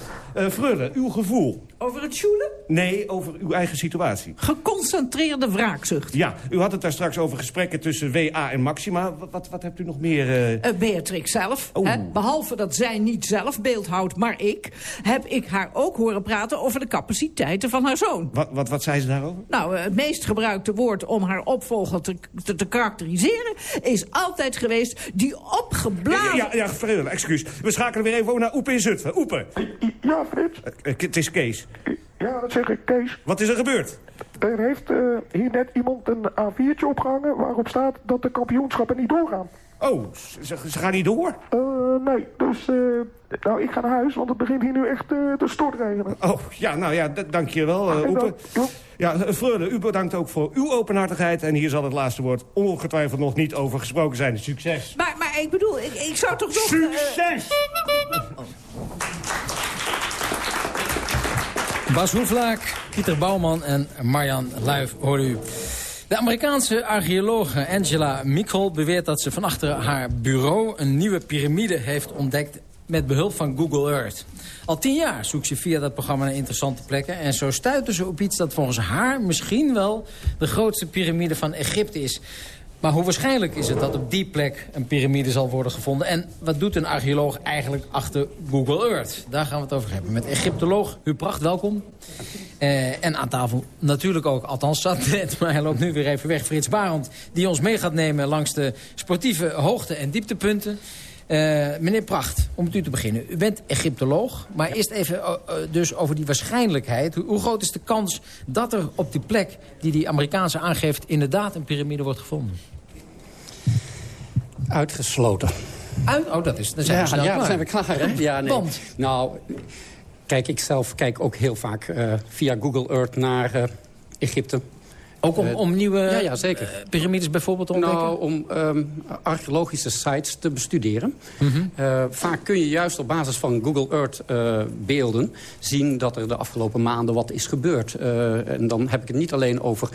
Freule, uw gevoel? Over het sjoelen? Nee, over uw eigen situatie. Geconcentreerde wraakzucht. Ja, u had het daar straks over gesprekken tussen WA en Maxima. Wat, wat, wat hebt u nog meer... Uh... Beatrix zelf. Oh. Hè? Behalve dat zij niet zelf beeld houdt, maar ik... heb ik haar ook horen praten over de capaciteiten van haar zoon. Wat, wat, wat zei ze daarover? Nou, het meest gebruikte woord om haar opvolger te, te, te karakteriseren... is altijd geweest die opgeblazen... Ja, ja, ja excuus. We schakelen weer even over naar Oepen in Zutphen. Oepen. Ja, Frits. Uh, het is Kees. Ja, dat zeg ik, Kees. Wat is er gebeurd? Er heeft uh, hier net iemand een A4'tje opgehangen... waarop staat dat de kampioenschappen niet doorgaan. Oh, ze, ze gaan niet door? Uh, nee, dus... Uh, nou, ik ga naar huis, want het begint hier nu echt uh, te stortregenen. Oh, ja, nou ja, dankjewel, uh, Oepen. Ja, Freule, u bedankt ook voor uw openhartigheid. En hier zal het laatste woord ongetwijfeld nog niet over gesproken zijn. Succes. Maar, maar ik bedoel, ik, ik zou toch nog... Succes! Bas Hoeflaak, Pieter Bouwman en Marjan Luif hoorde u. De Amerikaanse archeologe Angela Mikkel beweert dat ze van achter haar bureau... een nieuwe piramide heeft ontdekt met behulp van Google Earth. Al tien jaar zoekt ze via dat programma naar interessante plekken... en zo stuiten ze op iets dat volgens haar misschien wel... de grootste piramide van Egypte is. Maar hoe waarschijnlijk is het dat op die plek een piramide zal worden gevonden? En wat doet een archeoloog eigenlijk achter Google Earth? Daar gaan we het over hebben. Met Egyptoloog Huub Pracht, welkom. Uh, en aan tafel natuurlijk ook, althans zat net, maar hij loopt nu weer even weg. Frits Barend, die ons mee gaat nemen langs de sportieve hoogte- en dieptepunten. Uh, meneer Pracht, om met u te beginnen. U bent Egyptoloog, maar eerst even uh, dus over die waarschijnlijkheid. Hoe, hoe, groot is de kans dat er op die plek die die Amerikaanse aangeeft... inderdaad een piramide wordt gevonden? Uitgesloten. Uit? Oh, dat is, dan zijn ja, we snel ja, klaar. zijn we klaar. Hè? Ja, nee. Want? Nou, kijk, ik zelf kijk ook heel vaak uh, via Google Earth naar uh, Egypte. Ook om, om nieuwe ja, ja, zeker. Uh, piramides bijvoorbeeld te ontdekken? Nou, om um, archeologische sites te bestuderen. Mm -hmm. uh, vaak kun je juist op basis van Google Earth uh, beelden... zien dat er de afgelopen maanden wat is gebeurd. en dan heb ik het niet alleen over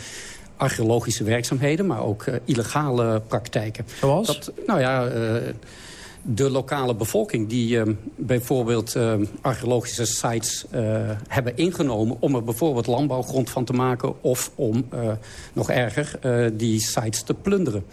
archeologische werkzaamheden... maar ook illegale praktijken. Zoals? Dat, nou ja de lokale bevolking die uh, bijvoorbeeld uh, archeologische sites uh, hebben ingenomen... om er bijvoorbeeld landbouwgrond van te maken... of om, nog erger, die sites te plunderen.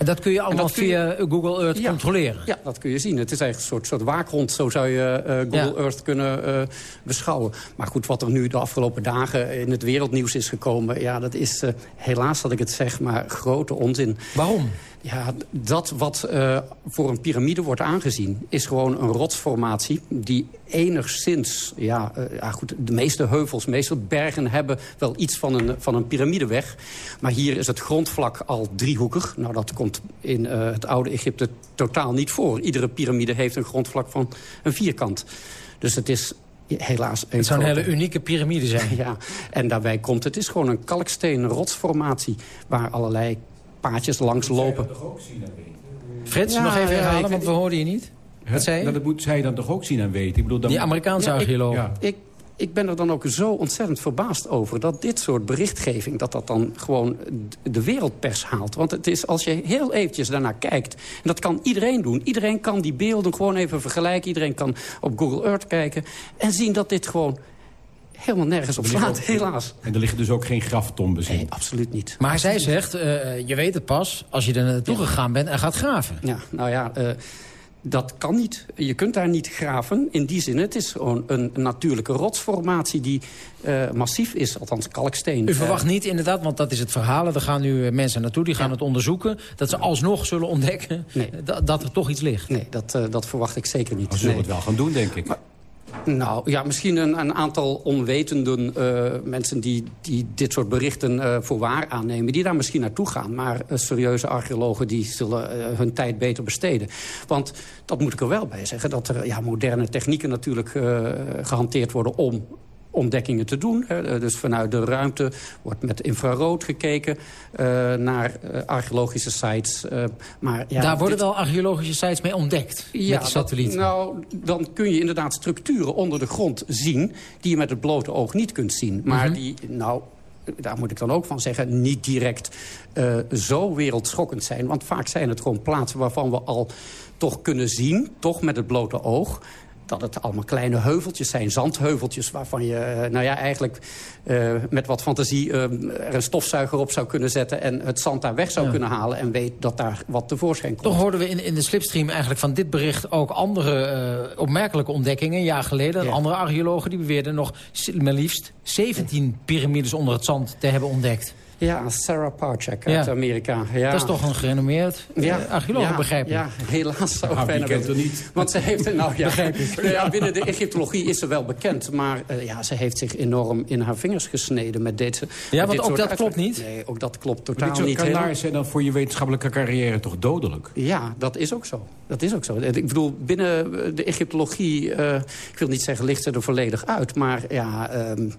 En dat kun je allemaal kun via Google Earth ja, controleren? Ja, dat kun je zien. Het is eigenlijk een soort, soort waakhond. Zo zou je Google ja. Earth kunnen beschouwen. Maar goed, wat er nu de afgelopen dagen in het wereldnieuws is gekomen... ja, dat is helaas dat ik het zeg, maar grote onzin. Waarom? Ja, dat wat uh, voor een piramide wordt aangezien... is gewoon een rotsformatie die enigszins... Ja, uh, ja goed, de meeste heuvels, de meeste bergen hebben wel iets van een, van een piramideweg. Maar hier is het grondvlak al driehoekig. Nou, dat komt in uh, het oude Egypte totaal niet voor. Iedere piramide heeft een grondvlak van een vierkant. Dus het is helaas... Het zou een hele unieke piramide zijn. <laughs> Ja, en daarbij komt, het is gewoon een kalksteen rotsformatie... waar allerlei paadjes langs lopen. Frits, ja, nog even herhalen, ja, want we hoorden je niet. Wat zei je? Nou, dat moet zij dan toch ook zien en weten? Ik bedoel, dan Die Amerikaanse archeoloog. Ja. Ik, ik ben er dan ook zo ontzettend verbaasd over... dat dit soort berichtgeving, dat dat dan gewoon de wereldpers haalt. Want het is, als je heel eventjes daarnaar kijkt... en dat kan iedereen doen. Iedereen kan die beelden gewoon even vergelijken. Iedereen kan op Google Earth kijken. En zien dat dit gewoon helemaal nergens op slaat, helaas. En er liggen dus ook geen graftomben in? Nee, absoluut niet. Maar zij zegt, uh, je weet het pas als je er naartoe ja. gegaan bent en gaat graven. Ja, nou ja, uh, dat kan niet. Je kunt daar niet graven. In die zin, het is gewoon een natuurlijke rotsformatie die uh, massief is, althans kalksteen. U verwacht niet inderdaad, want dat is het verhaal. Er gaan nu mensen naartoe, die gaan ja. het onderzoeken. Dat ze alsnog zullen ontdekken nee. <laughs> dat, dat er toch iets ligt. Nee, dat, dat verwacht ik zeker niet. We zullen nee. het wel gaan doen, denk ik. Maar, nou, ja, misschien een, een aantal onwetenden uh, mensen die, die dit soort berichten uh, voor waar aannemen... die daar misschien naartoe gaan. Maar uh, serieuze archeologen die zullen hun tijd beter besteden. Want dat moet ik er wel bij zeggen... dat er ja, moderne technieken natuurlijk gehanteerd worden om ontdekkingen te doen. Dus vanuit de ruimte wordt met infrarood gekeken uh, naar uh, archeologische sites. Uh, maar, ja, Daar worden dit... wel archeologische sites mee ontdekt ja, met de satelliet. Dat, nou, dan kun je inderdaad structuren onder de grond zien... die je met het blote oog niet kunt zien. Maar -hmm. die, nou, daar moet ik dan ook van zeggen... niet direct uh, zo wereldschokkend zijn. Want vaak zijn het gewoon plaatsen waarvan we al toch kunnen zien... toch met het blote oog dat het allemaal kleine heuveltjes zijn, zandheuveltjes... waarvan je, nou ja, eigenlijk uh, met wat fantasie uh, er een stofzuiger op zou kunnen zetten... en het zand daar weg zou ja. kunnen halen en weet dat daar wat tevoorschijn komt. Toch hoorden we in, in de slipstream eigenlijk van dit bericht... ook andere opmerkelijke ontdekkingen, een jaar geleden. Ja. Andere archeologen die beweerden nog maar liefst 17 piramides onder het zand te hebben ontdekt. Ja, Sarah Parchak uit ja. Amerika. Ja. Dat is toch een gerenommeerd ja. archeoloog, ja, begrijp ik. Ja, helaas zou ik bijna kent er niet. Want ze heeft, nou ja, ja, binnen de Egyptologie is ze wel bekend. Maar uh, ja, ze heeft zich enorm in haar vingers gesneden met deze Ja, want dit ook dat klopt niet? Nee, ook dat klopt totaal niet. niet. Dit zijn dan voor je wetenschappelijke carrière toch dodelijk? Ja, dat is ook zo. Dat is ook zo. Ik bedoel, binnen de Egyptologie, uh, ik wil niet zeggen ligt ze er volledig uit. Maar ja... Um,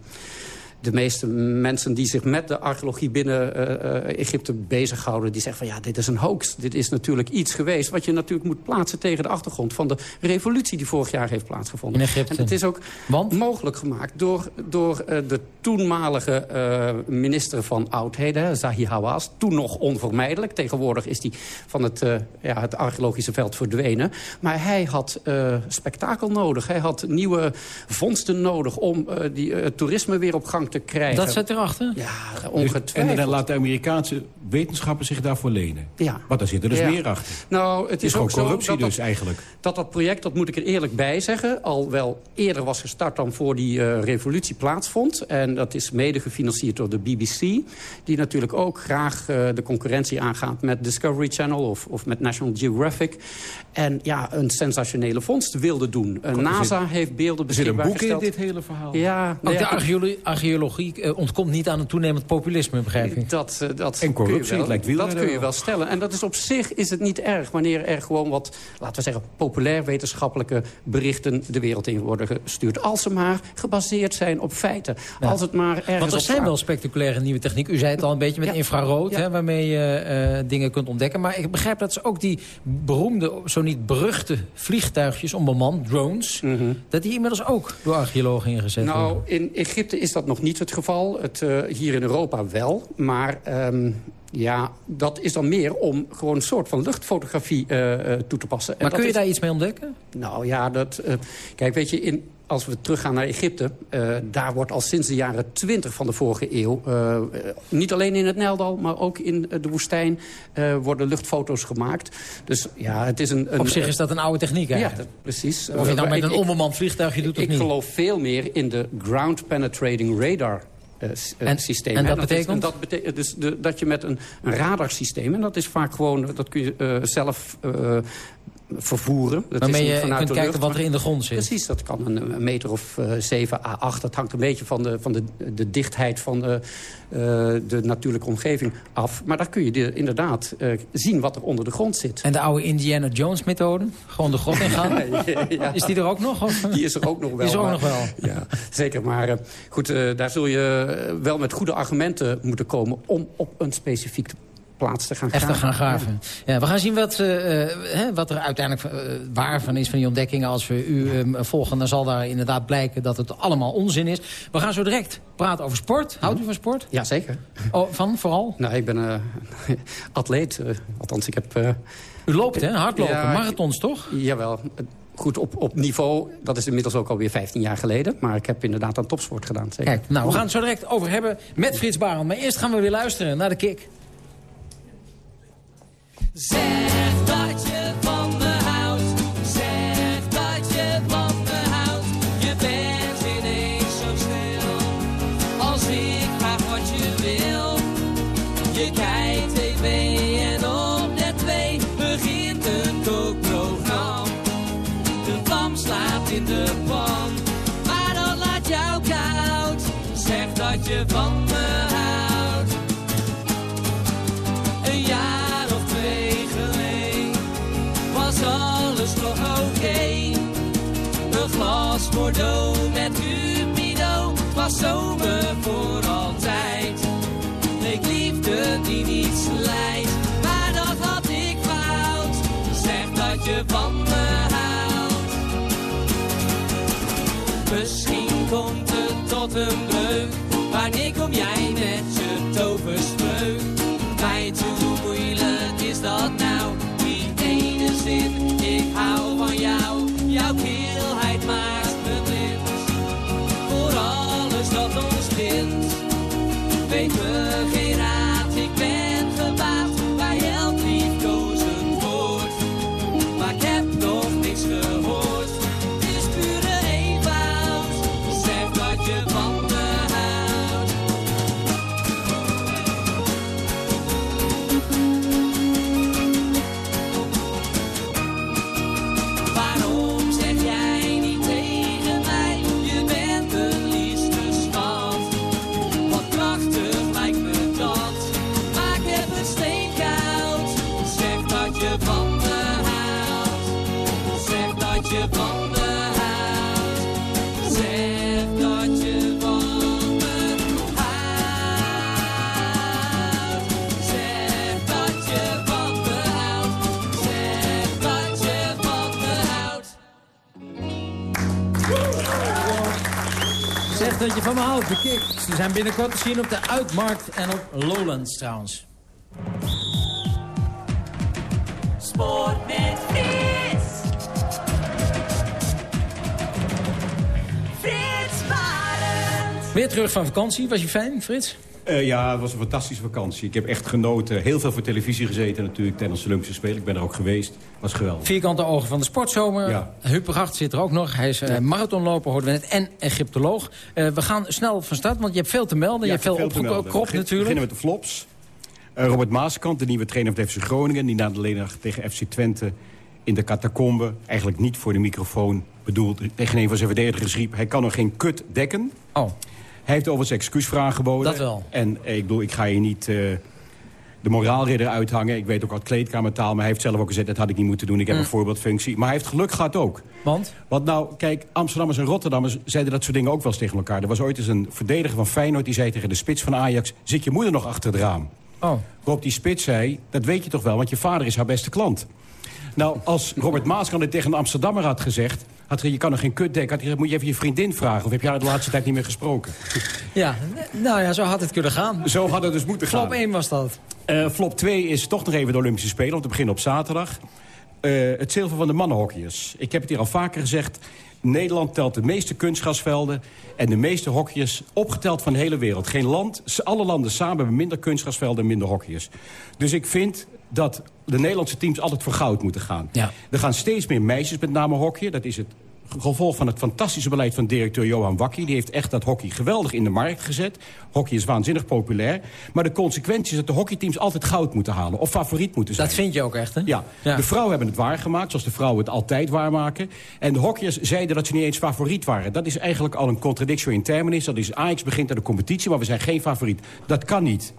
de meeste mensen die zich met de archeologie binnen uh, Egypte bezighouden... die zeggen van ja, dit is een hoax. Dit is natuurlijk iets geweest wat je natuurlijk moet plaatsen... tegen de achtergrond van de revolutie die vorig jaar heeft plaatsgevonden. In Egypte. En het is ook Want? mogelijk gemaakt door, door uh, de toenmalige uh, minister van Oudheden, Zahi Hawass. Toen nog onvermijdelijk. Tegenwoordig is hij van het, ja, het archeologische veld verdwenen. Maar hij had spektakel nodig. Hij had nieuwe vondsten nodig om die, toerisme weer op gang te krijgen. Dat zit erachter? Ja, Dus, ongetwijfeld. en dan laten de Amerikaanse wetenschappers zich daarvoor lenen. Ja. Want daar zit er dus Ja. meer achter. Nou, het is, is gewoon corruptie dat dat- dus eigenlijk. Dat dat project, dat moet ik er eerlijk bij zeggen... al wel eerder was gestart dan voor die eh, revolutie plaatsvond. En dat is mede gefinancierd door de BBC... die natuurlijk ook graag eh, de concurrentie aangaat met Discovery Channel... Of, of met National Geographic. En ja, een sensationele vondst wilde doen. Eh, NASA zit- heeft beelden Er zit een beschikbaar in gesteld. dit hele verhaal. Ja, Ook nou de ja, archeologie eh, ontkomt niet aan een toenemend populisme, begrijp ik. Dat, eh, dat En corruptie, kun je wel, het lijkt wielrennen Dat kun je wel. stellen. En dat is op zich is het niet erg wanneer er gewoon wat, laten we zeggen, populair wetenschappelijke berichten de wereld in worden gestuurd. Als ze maar gebaseerd zijn op feiten. Als het maar ergens Want er zijn wel spectaculaire nieuwe techniek. U zei het al een beetje met Ja. infrarood, Ja. hè, waarmee je eh, dingen kunt ontdekken. Maar ik begrijp dat ze ook die beroemde, zo niet beruchte vliegtuigjes onbemand, drones... dat die inmiddels ook door archeologen ingezet. Nou, worden. in Egypte is dat nog niet het geval. Het, eh, hier in Europa wel. Maar ehm, ja, dat is dan meer om gewoon een soort van luchtfotografie eh, eh, toe te passen. En Maar kun je is- daar iets mee ontdekken? Nou ja, dat, eh, kijk, weet je, in, als we teruggaan naar Egypte... daar wordt al sinds de jaren 20 van de vorige eeuw... niet alleen in het Nijldal, maar ook in de woestijn... worden luchtfoto's gemaakt. Dus ja, het is een... een Op zich is dat een oude techniek Ja, eigenlijk. dat- precies. Of je nou met ik- een ik- onbemand vliegtuigje doet of ik niet. geloof veel meer in de ground penetrating radar. Eh, eh, En- systeem. en hè. dat is- betekent? dat betekent dus de, dat je met een, een radarsysteem... en dat is vaak gewoon, dat kun je eh, zelf vervoeren. Dat Waarmee is je kunt kijken lucht, wat er in de grond zit. Precies, dat kan een, een meter of eh 7 à 8. Dat hangt een beetje van de, van de, de dichtheid van de, eh, de natuurlijke omgeving af. Maar daar kun je de, inderdaad eh, zien wat er onder de grond zit. En de oude Indiana Jones methode? Gewoon de grot ingaan? <laughs> Ja. Is die er ook nog? Of? Die is er ook nog wel. Die is er ook maar- nog wel. Ja, zeker. Maar eh, goed, eh, daar zul je eh, wel met goede argumenten moeten komen... om op een specifiek plaats te gaan Echt te graven. gaan graven. Ja, we gaan zien wat, eh, eh, hè, wat er uiteindelijk eh, waar van is van die ontdekkingen. Als we u eh, volgen, dan zal daar inderdaad blijken dat het allemaal onzin is. We gaan zo direct praten over sport. Houdt u van sport? Ja, zeker. Oh, van vooral? Nou, ik ben eh, <laughs> atleet. althans, ik heb... U loopt, hè? Hardlopen, Ja, marathons, toch? Jawel. Goed, op, op niveau, dat is inmiddels ook alweer 15 jaar geleden. Maar ik heb inderdaad aan topsport gedaan. Zeker. Kijk, nou, we gaan het zo direct over hebben met Frits Barend. Maar eerst gaan we weer luisteren naar de kick. Zeg het de zijn binnenkort te zien op de Uitmarkt en op Lowlands trouwens. Sport met Frits. Frits Barend. Weer terug van vakantie. Was je fijn, Frits? Uh, ja, het was een fantastische vakantie. Ik heb echt genoten. Heel veel voor televisie gezeten natuurlijk tijdens de Olympische Spelen. Ik ben er ook geweest. was geweldig. Vierkante ogen van de sportzomer. Ja. Zit er ook nog. Hij is uh, marathonloper, hoorden we net, en Egyptoloog. Uh, we gaan snel van start, want je hebt veel te melden. Ja, je hebt veel opgekropt natuurlijk. We beginnen met de flops. Robert Maaskant, de nieuwe trainer van FC Groningen... die na de ledendag tegen FC Twente in de catacombe... eigenlijk niet voor de microfoon bedoeld... tegen een van zijn verdedigers riep... hij kan nog geen kut dekken. Oh. Hij heeft overigens excuusvraag geboden. Dat wel. En eh, ik bedoel, ik ga hier niet uh, de moraalridder uithangen. Ik weet ook wat kleedkamertaal, maar hij heeft zelf ook gezegd... dat had ik niet moeten doen, ik heb Mm. een voorbeeldfunctie. Maar hij heeft geluk gehad ook. Want? Want nou, kijk, Amsterdammers en Rotterdammers zeiden dat soort dingen ook wel eens tegen elkaar. Er was ooit eens een verdediger van Feyenoord die zei tegen de spits van Ajax... zit je moeder nog achter het raam? Oh. Waarop die spits zei, dat weet je toch wel, want je vader is haar beste klant. Nou, als Robert Maaskant dit tegen een Amsterdammer had gezegd... Had je kan nog geen kut dekken. Had moet je even je vriendin vragen? Of heb haar de laatste tijd niet meer gesproken? <laughs> Ja, nou ja, zo had het kunnen gaan. Zo had het dus moeten gaan. Flop 1 was dat. Uh, flop 2 is toch nog even de Olympische Spelen. Om te beginnen op zaterdag. Uh, het zilver van de mannenhockeyers. Ik heb het hier al vaker gezegd. Nederland telt de meeste kunstgrasvelden en de meeste hockeyers opgeteld van de hele wereld. Geen land, alle landen samen hebben minder kunstgrasvelden en minder hockeyers. Dus ik vind dat de Nederlandse teams altijd voor goud moeten gaan. Ja. Er gaan steeds meer meisjes met name hockeyen. Dat is het gevolg van het fantastische beleid van directeur Johan Wakkie. Die heeft echt dat hockey geweldig in de markt gezet. Hockey is waanzinnig populair. Maar de consequentie is dat de hockeyteams altijd goud moeten halen. Of favoriet moeten zijn. Dat vind je ook echt, hè? Ja. Ja. De vrouwen hebben het waargemaakt, zoals de vrouwen het altijd waarmaken. En de hockeyers zeiden dat ze niet eens favoriet waren. Dat is eigenlijk al een contradictio in terminis. Dat is Ajax begint aan de competitie, maar we zijn geen favoriet. Dat kan niet.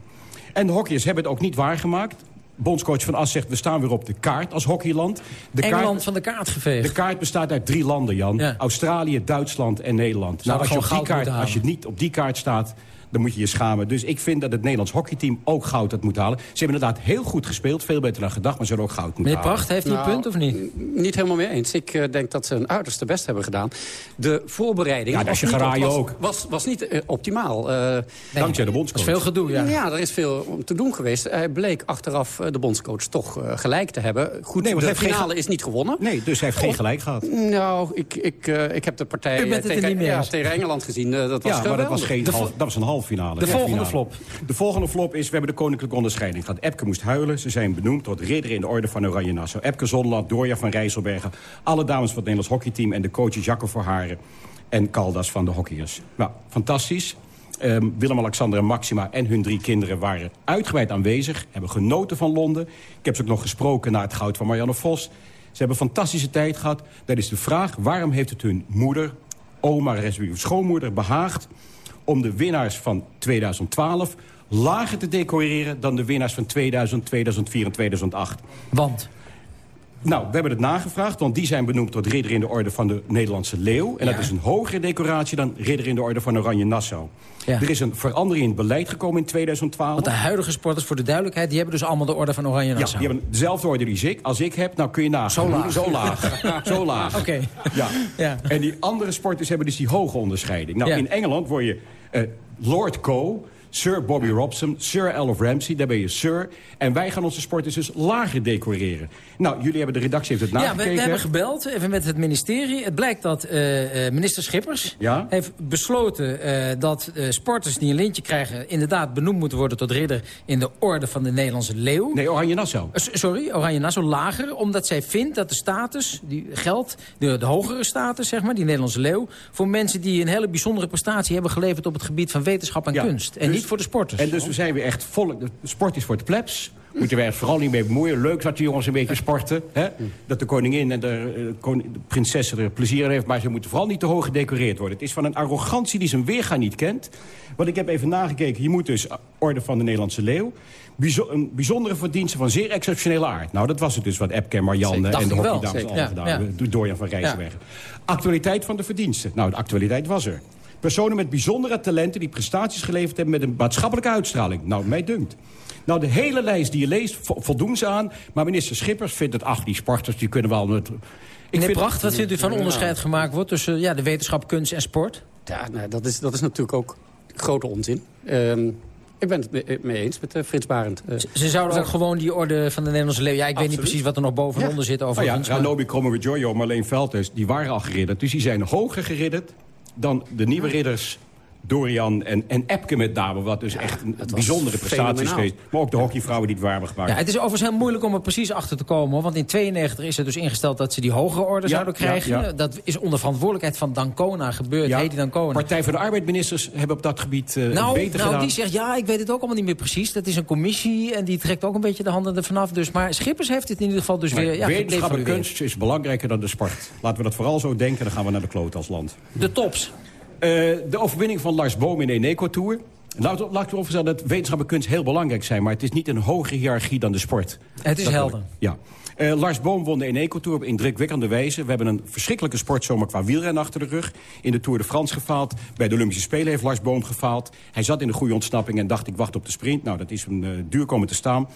En de hockeyers hebben het ook niet waargemaakt. Bondscoach Van As zegt, we staan weer op de kaart als hockeyland. De Engeland kaart, van de kaart geveegd. de kaart bestaat uit drie landen, Jan. Ja. Australië, Duitsland en Nederland. Nou, als, je op die kaart, als je niet op die kaart staat, dan moet je je schamen. Dus ik vind dat het Nederlands hockeyteam ook goud had moeten halen. Ze hebben inderdaad heel goed gespeeld, veel beter dan gedacht... maar ze hebben ook goud moeten Meneer halen. Pracht, heeft hij een Nou, punt of niet? Niet helemaal mee eens. Ik eh, denk dat ze een uiterste best hebben gedaan. De voorbereiding Ja, is je was, niet, was, ook. was, was niet eh, optimaal. Eh, Dankzij de Dat bondscoach. is veel gedoe, ja. ja. er is veel om te doen geweest. Hij bleek achteraf de bondscoach toch gelijk te hebben. Goed, Nee, want de heeft geen finale is niet gewonnen. Nee, dus hij heeft geen gelijk gehad. Nou, ik, ik, eh, ik heb de partij tegen, ja, tegen Engeland gezien. Dat was ja, maar dat was, geen half, dat was een De volgende finale. flop. De volgende flop is, we hebben de koninklijke onderscheiding gehad. Epke moest huilen. Ze zijn benoemd tot ridder in de orde van Oranje Nassau. Epke Zonderland, Doorja van Rijsselbergen. Alle dames van het Nederlands hockeyteam. En de coaches Jacco Verharen en Caldas van de hockeyers. Nou, fantastisch. Ehm, Willem-Alexander en Maxima en hun drie kinderen waren uitgebreid aanwezig. Hebben genoten van Londen. Ik heb ze ook nog gesproken naar het goud van Marianne Vos. Ze hebben een fantastische tijd gehad. Dat is de vraag, waarom heeft het hun moeder, oma, schoonmoeder behaagd... om de winnaars van 2012 lager te decoreren dan de winnaars van 2000, 2004 en 2008. Want? Nou, we hebben het nagevraagd, want die zijn benoemd tot ridder in de orde van de Nederlandse Leeuw. En Ja. dat is een hogere decoratie dan ridder in de orde van Oranje Nassau. Ja. Er is een verandering in het beleid gekomen in 2012. Want de huidige sporters, voor de duidelijkheid... die hebben dus allemaal de orde van Oranje ja, Nassau. die hebben dezelfde orde als ik. Als ik heb, nou kun je nagaan. Zo laag. Zo laag. Zo laag. <laughs> Oké. Ja. Ja. En die andere sporters hebben dus die hoge onderscheiding. Nou, Ja. in Engeland word je eh, Lord Co., Sir Bobby Robson, Sir Al of Ramsey, daar ben je Sir. En wij gaan onze sporters dus lager decoreren. Nou, jullie hebben de redactie heeft het Ja, we, nagekeken. we hebben gebeld, even met het ministerie. Het blijkt dat eh, eh, minister Schippers Ja? heeft besloten eh, dat sporters die een lintje krijgen... inderdaad benoemd moeten worden tot ridder in de orde van de Nederlandse leeuw. Nee, Oranje Nassau. Sorry, Oranje Nassau lager, omdat zij vindt dat de status, die geldt, de, de hogere status, zeg maar, die Nederlandse leeuw, voor mensen die een hele bijzondere prestatie hebben geleverd op het gebied van wetenschap en Ja, kunst. En dus- niet voor de sporters. En dus we zijn weer echt vol... De sport is voor de plebs. Moeten wij er vooral niet mee bemoeien. Leuk dat de jongens een beetje sporten. Hè? Dat de koningin en de, eh, koning- de prinsessen er plezier in heeft. Maar ze moeten vooral niet te hoog gedecoreerd worden. Het is van een arrogantie die zijn weerga niet kent. Want ik heb even nagekeken. Je moet dus orde van de Nederlandse leeuw. Bijzo- een bijzondere verdienste van zeer exceptionele aard. Nou, dat was het dus wat Epke en Marianne Zeker, dacht en de hockeydames allemaal ja, gedaan ja. hebben. Door Dorian van Rijsselbergen. Actualiteit van de verdiensten. Nou, de actualiteit was er. Personen met bijzondere talenten die prestaties geleverd hebben... met een maatschappelijke uitstraling. Nou, mij dunkt. Nou, de hele lijst die je leest, vo- voldoen ze aan. Maar minister Schippers vindt het, ach, die sporters, die kunnen wel... Met... Ik Meneer vind- Pracht, wat vindt u van onderscheid gemaakt wordt tussen ja, de wetenschap, kunst en sport? Ja, nou, dat, is, dat is natuurlijk ook grote onzin. Ehm, ik ben het mee, mee eens met eh, Frits Barend. Eh, Ze zouden ook gewoon die orde van de Nederlandse leeuw... Ja, ik weet niet precies wat er nog boven en onder zit Nou ja, overigens. maar- Ranobi, Kromowidjojo, Marleen Veldhuis, die waren al geridderd. Dus die zijn hoger geridderd dan de nieuwe ridders Dorian en, en Epke met name. Wat dus echt een bijzondere prestatie is geweest. Maar ook de hockeyvrouwen die het waar hebben gemaakt. Ja, het is overigens heel moeilijk om er precies achter te komen. hoor. Want in 92 is er dus ingesteld dat ze die hogere orde Ja, zouden krijgen. Dat is onder verantwoordelijkheid van Dancona gebeurd. Ja. Heet Dancona. Partij van de Arbeidministers hebben op dat gebied eh, Nou, beter nou gedaan. die zegt, ja, ik weet het ook allemaal niet meer precies. Dat is een commissie en die trekt ook een beetje de handen ervan af. Dus, maar Schippers heeft het in ieder geval dus Maar weer ja, wetenschap en kunst is belangrijker dan de sport. Laten we dat vooral zo denken, dan gaan we naar de kloot als land. De tops. Eh, de overwinning van Lars Boom in de Eneco Tour. Laat, laat ik erover zeggen dat wetenschap en kunst heel belangrijk zijn... maar het is niet een hogere hiërarchie dan de sport. Het is Dat helder. Ja. Eh, Lars Boom won de Eneco Tour op indrukwekkende wijze. We hebben een verschrikkelijke sportzomer qua wielrennen achter de rug. In de Tour de France gefaald. Bij de Olympische Spelen heeft Lars Boom gefaald. Hij zat in een goede ontsnapping en dacht ik wacht op de sprint. Nou, dat is hem eh, duur komen te staan.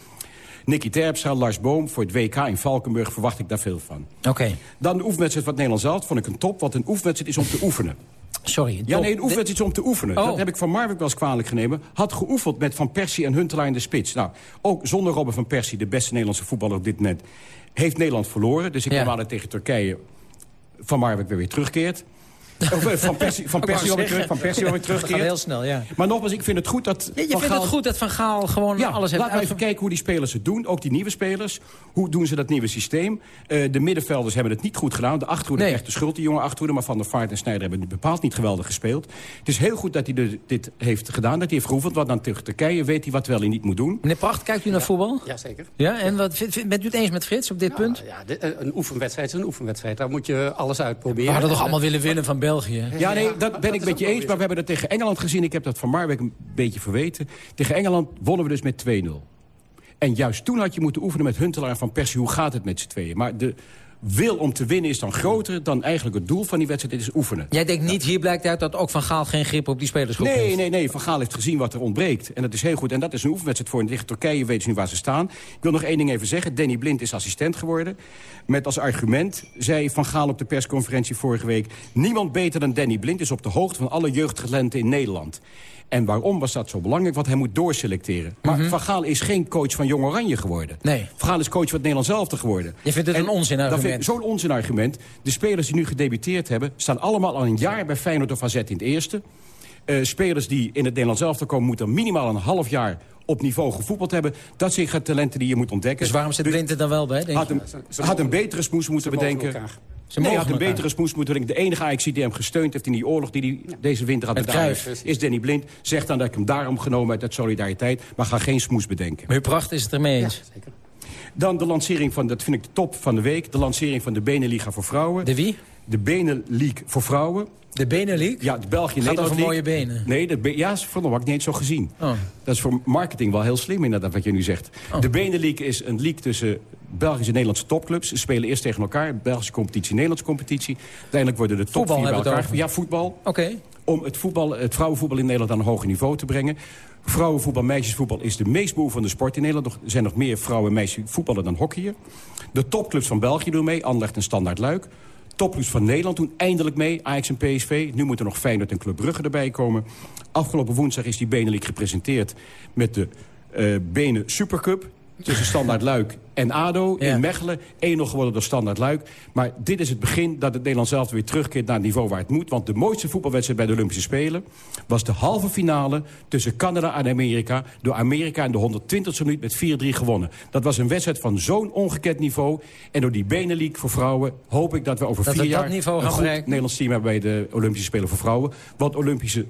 Nicky Terpstra, Lars Boom. Voor het WK in Valkenburg verwacht ik daar veel van. Oké. Dan de oefenwedstrijd van het Nederlands zelf vond ik een top. Want een oefenwedstrijd is om te oefenen. Sorry. Ja, nee, oefenwedstrijd is om te oefenen. Oh. Dat heb ik van Marwijk wel eens kwalijk genomen. Had geoefend met Van Persie en Huntelaar in de spits. Nou, ook zonder Robin van Persie, de beste Nederlandse voetballer op dit moment... heeft Nederland verloren. Dus ik Ja. tegen Turkije Van Marwijk weer weer terugkeert. Of, eh, van Persie, <laughs> van Persie weer terug, van Persie weer dat gaat terugkeert. heel snel, ja. Maar nogmaals, ik vind het goed dat... Ja, je Van vindt het goed dat Van Gaal gewoon ja, alles heeft laten we even kijken hoe die spelers het doen. Ook die nieuwe spelers. Hoe doen ze dat nieuwe systeem? Eh, de middenvelders hebben het niet goed gedaan. De achterhoede Nee. krijgt de schuld, die jonge achterhoede. Maar Van der Vaart en Snijder hebben bepaald niet geweldig gespeeld. Het is heel goed dat hij de- dit heeft gedaan. Dat hij heeft geoefend. Want dan tegen Turkije weet hij wat wel en niet moet doen. Meneer Pracht, kijkt u naar voetbal? Jazeker. Ja, en wat, bent u het eens met Frits op dit punt? Ja, de- een oefenwedstrijd is een oefenwedstrijd. Daar moet je alles We uitproberen. hadden toch allemaal willen winnen van België? Ja, nee, dat ben ik met je eens. Maar we hebben dat tegen Engeland gezien. Ik heb dat van Marwijk een beetje verweten. Tegen Engeland wonnen we dus met 2-0. En juist toen had je moeten oefenen met Huntelaar en Van Persie. Hoe gaat het met z'n tweeën? Maar de wil om te winnen is dan groter dan eigenlijk het doel van die wedstrijd. Is oefenen. Jij denkt niet, hier blijkt uit dat ook Van Gaal geen grip op die spelersgroep Nee, heeft? nee, nee. Van Gaal heeft gezien wat er ontbreekt. En dat is heel goed. En dat is een oefenwedstrijd voor. En tegen Turkije weten ze nu waar ze staan. Ik wil nog één ding even zeggen. Danny Blind is assistent geworden. Met als argument, zei Van Gaal op de persconferentie vorige week... niemand beter dan Danny Blind is op de hoogte van alle jeugdtalenten in Nederland. En waarom was dat zo belangrijk? Want hij moet doorselecteren. Maar Van Gaal is geen coach van Jong Oranje geworden. Nee. Van Gaal is coach van het Nederlands elftal geworden. Je vindt het En een onzinargument? Zo'n onzinargument. De spelers die nu gedebuteerd hebben... staan allemaal al een jaar bij Feyenoord of AZ in het eerste. Eh, spelers die in het Nederlands elftal komen... moeten minimaal een half jaar op niveau gevoetbald hebben. Dat zijn talenten die je moet ontdekken. Dus waarom zit Blind er dan wel bij, denk had je? een, had een betere smoes moeten bedenken. Ze nee, mogen had een elkaar. betere smoes moeten bedenken. De enige Ajax die hem gesteund heeft in die oorlog... die hij deze winter had gedaan, is Danny Blind. Zegt dan dat ik hem daarom genomen heb uit solidariteit. Maar ga geen smoes bedenken. Meneer Pracht is het ermee eens. Dan de lancering van, dat vind ik de top van de week... de lancering van de Beneliga voor vrouwen. De wie? De Benelink voor vrouwen. De Benelink? Ja, de België Gaat over mooie benen. Nee, dat be- ja, van had ik niet eens zo gezien. Oh. Dat is voor marketing wel heel slim inderdaad, wat je nu zegt. Oh. De Benelink is een league tussen Belgische en Nederlandse topclubs. Ze spelen eerst tegen elkaar. Belgische competitie, Nederlandse competitie. Uiteindelijk worden de top Voetbal vier bij elkaar. Ja, voetbal. Oké. Om het, voetbal, het vrouwenvoetbal in Nederland aan een hoger niveau te brengen. Vrouwenvoetbal, meisjesvoetbal is de meest beoefende sport in Nederland. Er zijn nog meer vrouwen en meisjes voetballen dan hockeyen. De topclubs van België doen mee. Anderlecht en Standaard Luik. Topclubs van Nederland doen eindelijk mee. Ajax en PSV. Nu moeten nog Feyenoord en Club Brugge erbij komen. Afgelopen woensdag is die Benelink gepresenteerd met de eh Benen Supercup. Tussen Standaard Luik en ADO Ja. in Mechelen. 1-0 geworden door Standaard Luik. Maar dit is het begin dat het Nederland zelf weer terugkeert naar het niveau waar het moet. Want de mooiste voetbalwedstrijd bij de Olympische Spelen... was de halve finale tussen Canada en Amerika. Door Amerika in de 120e minuut met 4-3 gewonnen. Dat was een wedstrijd van zo'n ongekend niveau. En door die Benelink voor vrouwen hoop ik dat we over Dat vier jaar... een goed bereiken. Nederlands team hebben bij de Olympische Spelen voor vrouwen. Want Olympische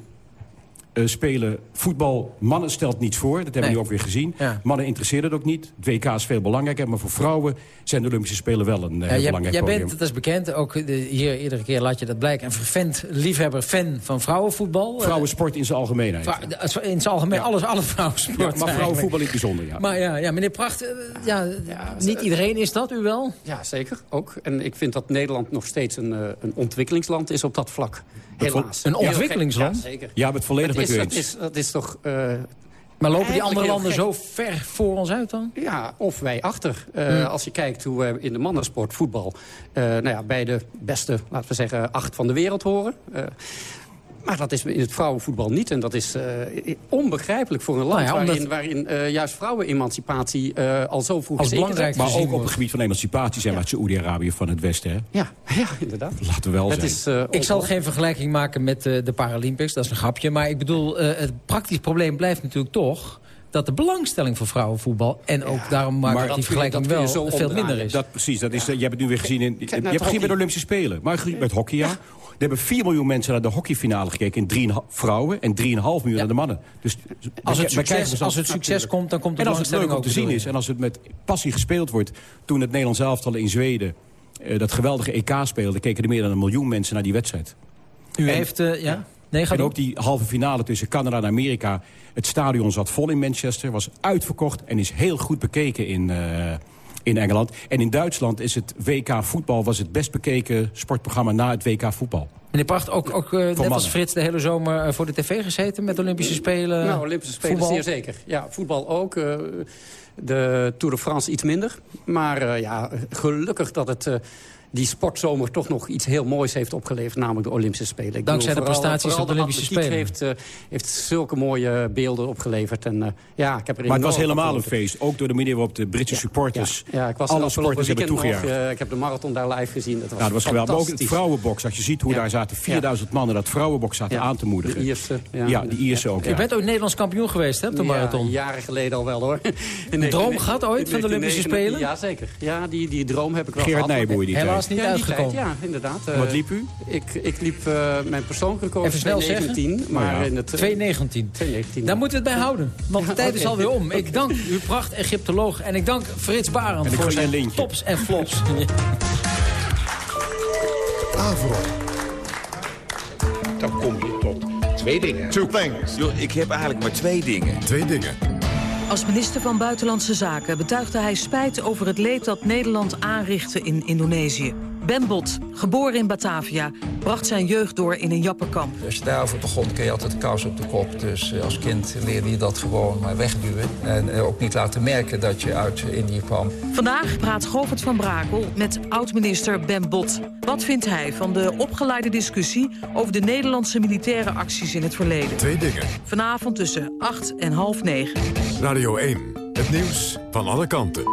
eh, spelen voetbal, mannen stelt niets voor. Dat hebben we Nee. nu ook weer gezien. Ja. Mannen interesseert het ook niet. Het WK is veel belangrijker. Maar voor vrouwen zijn de Olympische Spelen wel een eh, Ja, belangrijk jij podium. bent, dat is bekend, ook de, hier iedere keer laat je dat blijken... een vervent liefhebber, fan van vrouwenvoetbal. Vrouwensport in zijn algemeenheid. Eh, in het algemeen, alles, alle vrouwensport Ja, maar vrouwenvoetbal in het bijzonder, ja. Maar ja, ja meneer Pracht, eh, ja, niet iedereen is dat, u wel? Ja, zeker. Ook. En ik vind dat Nederland nog steeds een, eh, een ontwikkelingsland is op dat vlak. Helaas. Een ontwikkelingsland? Ja, zeker. Ja, het volledig Dat met is, u dat is, dat is toch... eh, Maar lopen die andere landen gek. zo ver voor ons uit dan? Ja, of wij achter. Eh, Hmm. Als je kijkt hoe we in de mannensport voetbal... eh, nou ja, bij de beste, laten we zeggen, acht van de wereld horen. Eh, Maar dat is in het vrouwenvoetbal niet. En dat is uh, onbegrijpelijk voor een land Nou ja, waarin, omdat- waarin uh, juist vrouwenemancipatie uh, al zo vroeg Als is belangrijk. Maar ook op het gebied van emancipatie zijn we het Saoedi-Arabië van het Westen. Hè? Ja, <laughs> ja, inderdaad. Laten we wel Het zijn. is, uh, Ik zal geen vergelijking maken met eh, de Paralympics, dat is een grapje. Maar ik bedoel, eh, het praktisch probleem blijft natuurlijk toch... dat de belangstelling voor vrouwenvoetbal... en ook daarom maak ik die vergelijking wel veel minder is. Dat, precies, dat is, je hebt het nu weer gezien. In, je hebt het gezien bij de Olympische Spelen. Maar met hockey, ja. Er hebben 4 miljoen mensen naar de hockeyfinale gekeken. In 3,5 vrouwen en 3,5 miljoen naar de mannen. Dus Als het succes, als het succes komt, dan komt de En als het leuk om te zien is en als het met passie gespeeld wordt... toen het Nederlands elftal in Zweden eh, dat geweldige EK speelde... keken er meer dan een miljoen mensen naar die wedstrijd. U En- heeft, eh, ja? Nee, en ook die halve finale tussen Canada en Amerika. Het stadion zat vol in Manchester, was uitverkocht... en is heel goed bekeken in, eh, in Engeland. En in Duitsland is het WK voetbal... was het best bekeken sportprogramma na het WK voetbal. Meneer Pracht, ook, ook eh, net als mannen. Frits de hele zomer eh, voor de tv gezeten... met Olympische Spelen, Nou, Olympische Spelen voetbal? zeer zeker. Ja, voetbal ook. eh, de Tour de France iets minder. Maar eh, ja, gelukkig dat het... eh, die sportzomer toch nog iets heel moois heeft opgeleverd... namelijk de Olympische Spelen. Ik Dankzij de vooral- prestaties op de Olympische Spelen. Heeft, eh, heeft zulke mooie beelden opgeleverd. En, eh, ja, ik heb er Maar het was van helemaal een feest. Ook door de manier waarop de Britse supporters... Ja, ik was alle er sporters hebben nog, toegejuicht. eh, ik heb de marathon daar live gezien. Dat was, Ja, dat was geweldig. Maar ook het vrouwenbox. Als je ziet hoe Ja. daar zaten 4000 mannen dat vrouwenbox zaten Ja, aan te moedigen. de Ierse, ja. Ja, de Ierse ook. Ja. bent ooit Nederlands kampioen geweest, hè, op de Ja, marathon? jaren geleden al wel, hoor. <laughs> Een droom 19- gehad ooit van de Olympische 1999 Spelen? Ja, zeker. Ja, die, die droom heb ik wel Gerard gehad. Nijboer die tijd. Niet ja, die uitgekomen. tijd, ja, inderdaad. Eh, Wat liep u? Ik, ik liep eh, mijn persoonlijk record Even snel 19, zeggen. maar Oh ja. in het... 219. 219. Daar moeten we het bij houden, want de tijd is Oké. alweer om. Ik dank u pracht Egyptoloog en ik dank Frits Barend voor zijn lintje. tops en flops. <laughs> Avro. Dan kom je tot twee dingen. Two things. Yo, ik heb eigenlijk maar twee dingen. Twee dingen. Als minister van Buitenlandse Zaken betuigde hij spijt over het leed dat Nederland aanrichtte in Indonesië. Ben Bot, geboren in Batavia, bracht zijn jeugd door in een jappenkamp. Als je daarover begon, kreeg je altijd de kous op de kop. Dus eh, als kind leerde je dat gewoon maar wegduwen. En eh, ook niet laten merken dat je uit Indië kwam. Vandaag praat Govert van Brakel met oud-minister Ben Bot. Wat vindt hij van de opgeleide discussie over de Nederlandse militaire acties in het verleden? Twee dingen. Vanavond tussen 8 en half 9. Radio 1. Het nieuws van alle kanten.